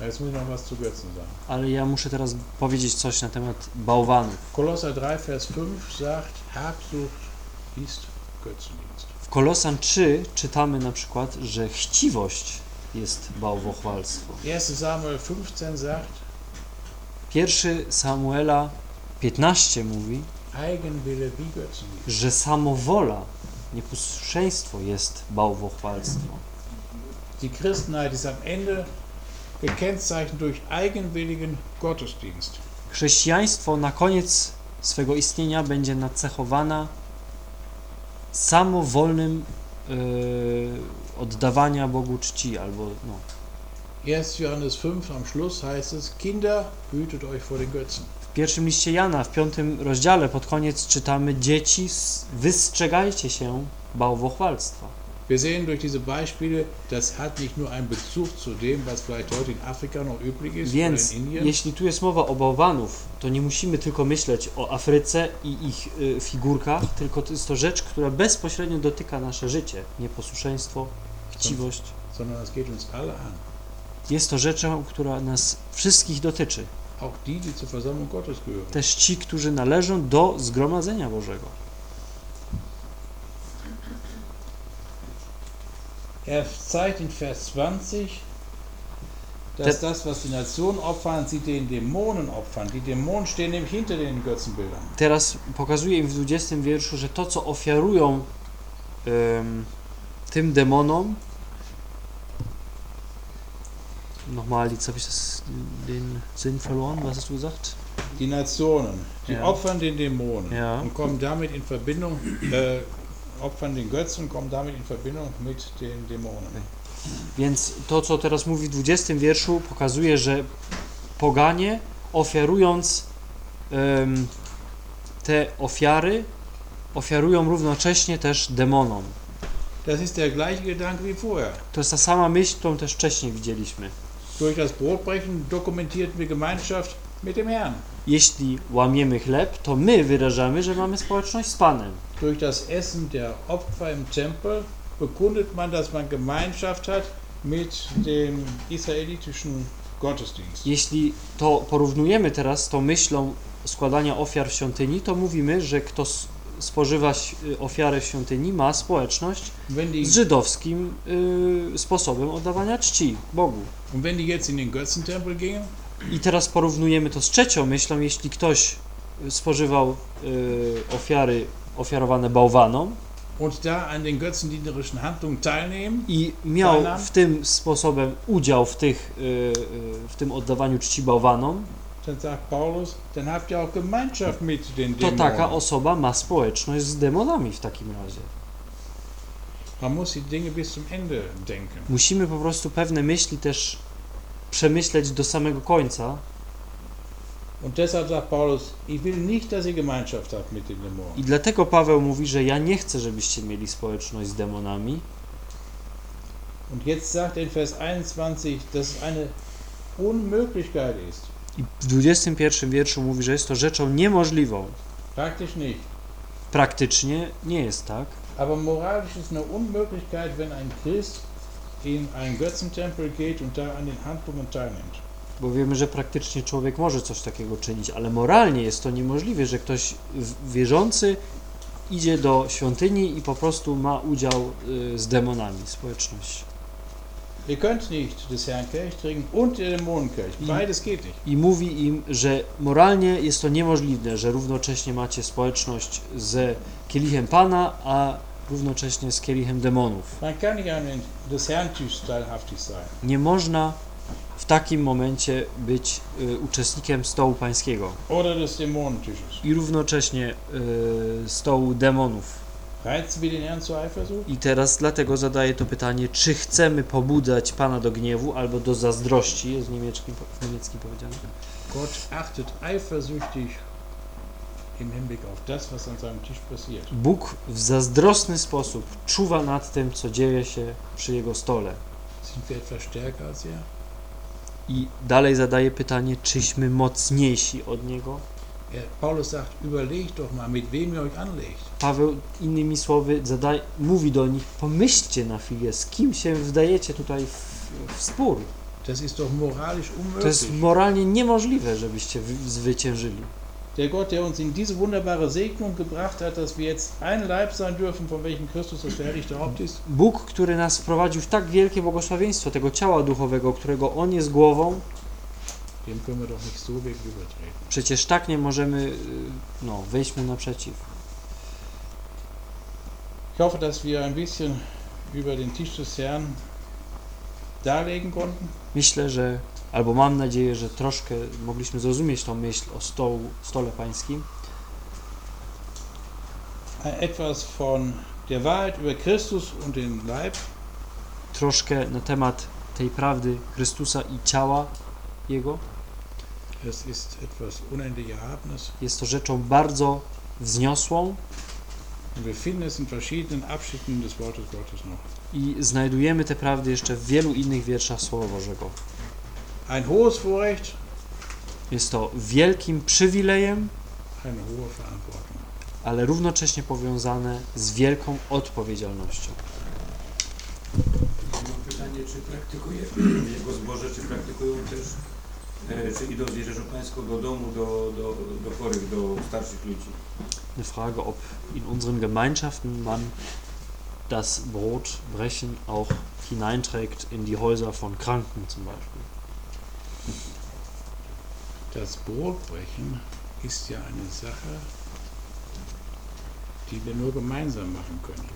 Jetzt muss ich noch was zu Götzen sagen. Ale ja muszę teraz powiedzieć coś na temat bałwanów. Kolosser 3, Vers 5 sagt, Habsucht ist Götzendienst. W Kolosan 3 czytamy na przykład, że chciwość jest bałwochwalstwo. 1 Samuel 15 sagt, 1 Samuela 15 mówi, Eigenwille że samowola, nieposłuszeństwo jest bałwochwalstwo. Die Christenheit ist am Ende gekennzeichnet durch eigenwilligen Gottesdienst. Chrześcijaństwo na koniec swego istnienia będzie nacechowana samowolnym yy, oddawania Bogu czci albo no. 1 Johannes 5 am Schluss heißt es, Kinder, hütet euch vor den Götzen. W pierwszym liście Jana, w piątym rozdziale, pod koniec czytamy Dzieci, wystrzegajcie się bałwochwalstwa. Wir sehen durch diese Beispiele, das hat nicht nur einen Bezug zu dem, was vielleicht heute in Afrika noch üblich ist Więc in Indien, jeśli tu jest mowa o bałwanów, to nie musimy tylko myśleć o Afryce i ich y, figurkach, tylko to jest to rzecz, która bezpośrednio dotyka nasze życie. Nieposłuszeństwo, chciwość. Jest to rzeczą, która nas wszystkich dotyczy. Też ci, którzy należą do zgromadzenia Bożego. Er zeigt in Vers 20, dass das, was die Nationen opfern, sie den Dämonen opfern. Die Dämonen stehen nämlich hinter den Götzenbildern. Teraz pokazuje im w 20 wierszu, że to, co ofiarują em, tym demonom, Nochmal, jetzt habe ich das, den Sinn verloren. Was hast du gesagt? Die Nationen, die Ja. opfern den Dämonen Ja. und kommen damit in Verbindung, äh, opfern den Götzen und kommen damit in Verbindung mit den Dämonen. Więc to, co teraz mówi w 20 wierszu, pokazuje, że poganie ofiarując em, te ofiary, ofiarują równocześnie też demonom. Das ist der gleiche Gedanke wie vorher. To jest ta sama myśl, którą też wcześniej widzieliśmy. Durch das Brotbrechen dokumentieren wir Gemeinschaft mit dem Herrn. Jeśli łamiemy chleb, to my wyrażamy, że mamy społeczność z Panem. Durch das Essen der Opfer im Tempel bekundet man, dass man Gemeinschaft hat mit dem israelitischen Gottesdienst. Jeśli to porównujemy teraz tą myślą składania ofiar w świątyni, to mówimy, że kto spożywa y, ofiarę w świątyni, ma społeczność z żydowskim y, sposobem oddawania czci Bogu. Und wenn die jetzt in den Götzentempel gingen, I teraz porównujemy to z trzecią myślą, jeśli ktoś spożywał y, ofiary ofiarowane bałwanom und da an den götzendienerischen Handlungen teilnehmen, i miał w tym sposobem udział w, tych, y, y, w tym oddawaniu czci bałwanom, dann sagt Paulus, dann habt ihr auch Gemeinschaft mit den to taka osoba ma społeczność z demonami w takim razie. Man muss die Dinge bis zum Ende denken. Musimy po prostu pewne myśli też przemyśleć do samego końca Und deshalb sagt Paulus, ich will nicht, dass ihr Gemeinschaft habt mit den Dämonen. i dlatego Paweł mówi, że ja nie chcę, żebyście mieli społeczność z demonami. Und jetzt sagt in Vers 21, dass es eine Unmöglichkeit ist. I w 21 wierszu mówi, że jest to rzeczą niemożliwą. Praktycznie nie jest tak, Aber moralisch ist eine Unmöglichkeit, wenn ein Christ in einen Götzentempel geht und da an den Handlungen teilnimmt. bo wiemy, że praktycznie człowiek może coś takiego czynić, ale moralnie jest to niemożliwe, że ktoś wierzący idzie do świątyni i po prostu ma udział y, z demonami, społeczność. Ihr könnt nicht des Herrn Kelch trinken und der Dämonenkelch. Beides geht nicht. I mówi im, że moralnie jest to niemożliwe, że równocześnie macie społeczność z kielichem Pana, a równocześnie z kielichem demonów. Nie można w takim momencie być y, uczestnikiem stołu pańskiego i równocześnie y, stołu demonów. I teraz dlatego zadaję to pytanie, czy chcemy pobudzać Pana do gniewu albo do zazdrości, jest w niemieckim, w niemieckim powiedziane. Gott achtet eifersüchtig im Hinblick auf das, was an seinem Tisch passiert. Bóg w zazdrosny sposób czuwa nad tym, co dzieje się przy Jego stole. Sind wir etwas stärker als er? I dalej zadaje pytanie, czyśmy mocniejsi od Niego? Paulus sagt, überlegt doch mal, mit wem ihr euch anlegt. Paweł innymi słowy zadaje, mówi do nich, pomyślcie na chwilę, z kim się wdajecie tutaj w, w spór. To jest moralnie niemożliwe, żebyście wy- zwyciężyli. Der Gott, der uns in diese wunderbare Segnung gebracht hat, dass wir jetzt ein Leib sein dürfen, von welchem Christus das verherrlichte Haupt ist, Bóg, który nas wprowadził w tak wielkie błogosławieństwo tego ciała duchowego, którego On jest głową, przecież tak nie możemy y, no, wejść Mu naprzeciw. Ich hoffe, dass wir ein bisschen über den Tisch des Herrn darlegen konnten. Myślę, że, albo mam nadzieję, że troszkę mogliśmy zrozumieć tą myśl o stołu, stole pańskim. Etwas von der Wahrheit über Christus und den Leib Troszkę na temat tej prawdy Chrystusa i ciała Jego. Es ist etwas unendlich Erhabenes. Jest to rzeczą bardzo wzniosłą wir finden es in verschiedenen Abschnitten des Wortes Gottes noch. i znajdujemy te prawdy jeszcze w wielu innych wierszach Słowa Bożego. Ein hohes Vorrecht, Jest to wielkim przywilejem, eine hohe Verantwortung. ale równocześnie powiązane z wielką odpowiedzialnością. Mam pytanie, czy praktykuje <clears throat> jego zboże, czy praktykują też, e, czy idą z Jerzą Pańską do domu, do, do, do chorych, do starszych ludzi? Eine Frage, ob in unseren Gemeinschaften man das Brotbrechen auch hineinträgt in die Häuser von Kranken zum Beispiel. Das Brotbrechen ist ja eine Sache, die wir nur gemeinsam machen können.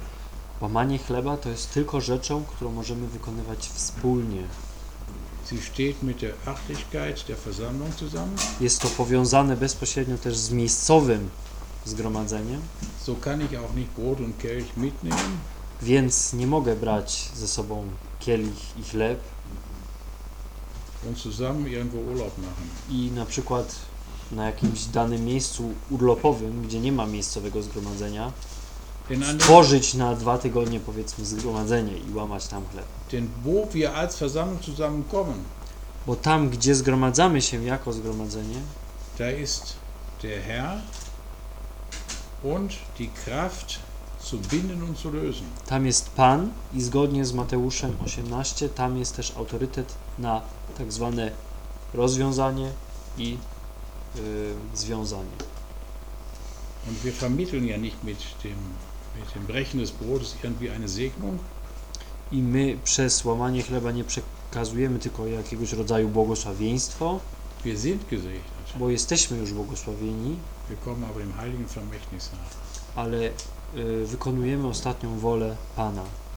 Łamanie chleba to jest tylko rzeczą, którą możemy wykonywać wspólnie. Sie steht mit der Örtlichkeit der Versammlung zusammen. Jest to powiązane bezpośrednio też z miejscowym zgromadzeniem, So kann ich auch nicht Brot und Kelch mitnehmen więc nie mogę brać ze sobą kielich i chleb und zusammen irgendwo Urlaub machen. i na przykład na jakimś danym miejscu urlopowym, gdzie nie ma miejscowego zgromadzenia, Denn, an dem, tworzyć na dwa tygodnie powiedzmy zgromadzenie i łamać tam chleb. denn wo wir als Versammlung zusammenkommen, Bo tam, gdzie zgromadzamy się jako zgromadzenie, da ist der Herr und die Kraft zu binden und zu lösen. tam jest Pan i zgodnie z Mateuszem 18, tam jest też autorytet na tak zwane rozwiązanie i y, związanie. Und wir vermitteln ja nicht mit dem, mit dem Brechen des Brotes irgendwie eine Segnung, I my przez łamanie chleba nie przekazujemy tylko jakiegoś rodzaju błogosławieństwo, wir sind gesegnet. bo jesteśmy już błogosławieni, Wir kommen aber dem heiligen Vermächtnis nach. ale y, wykonujemy ostatnią wolę Pana.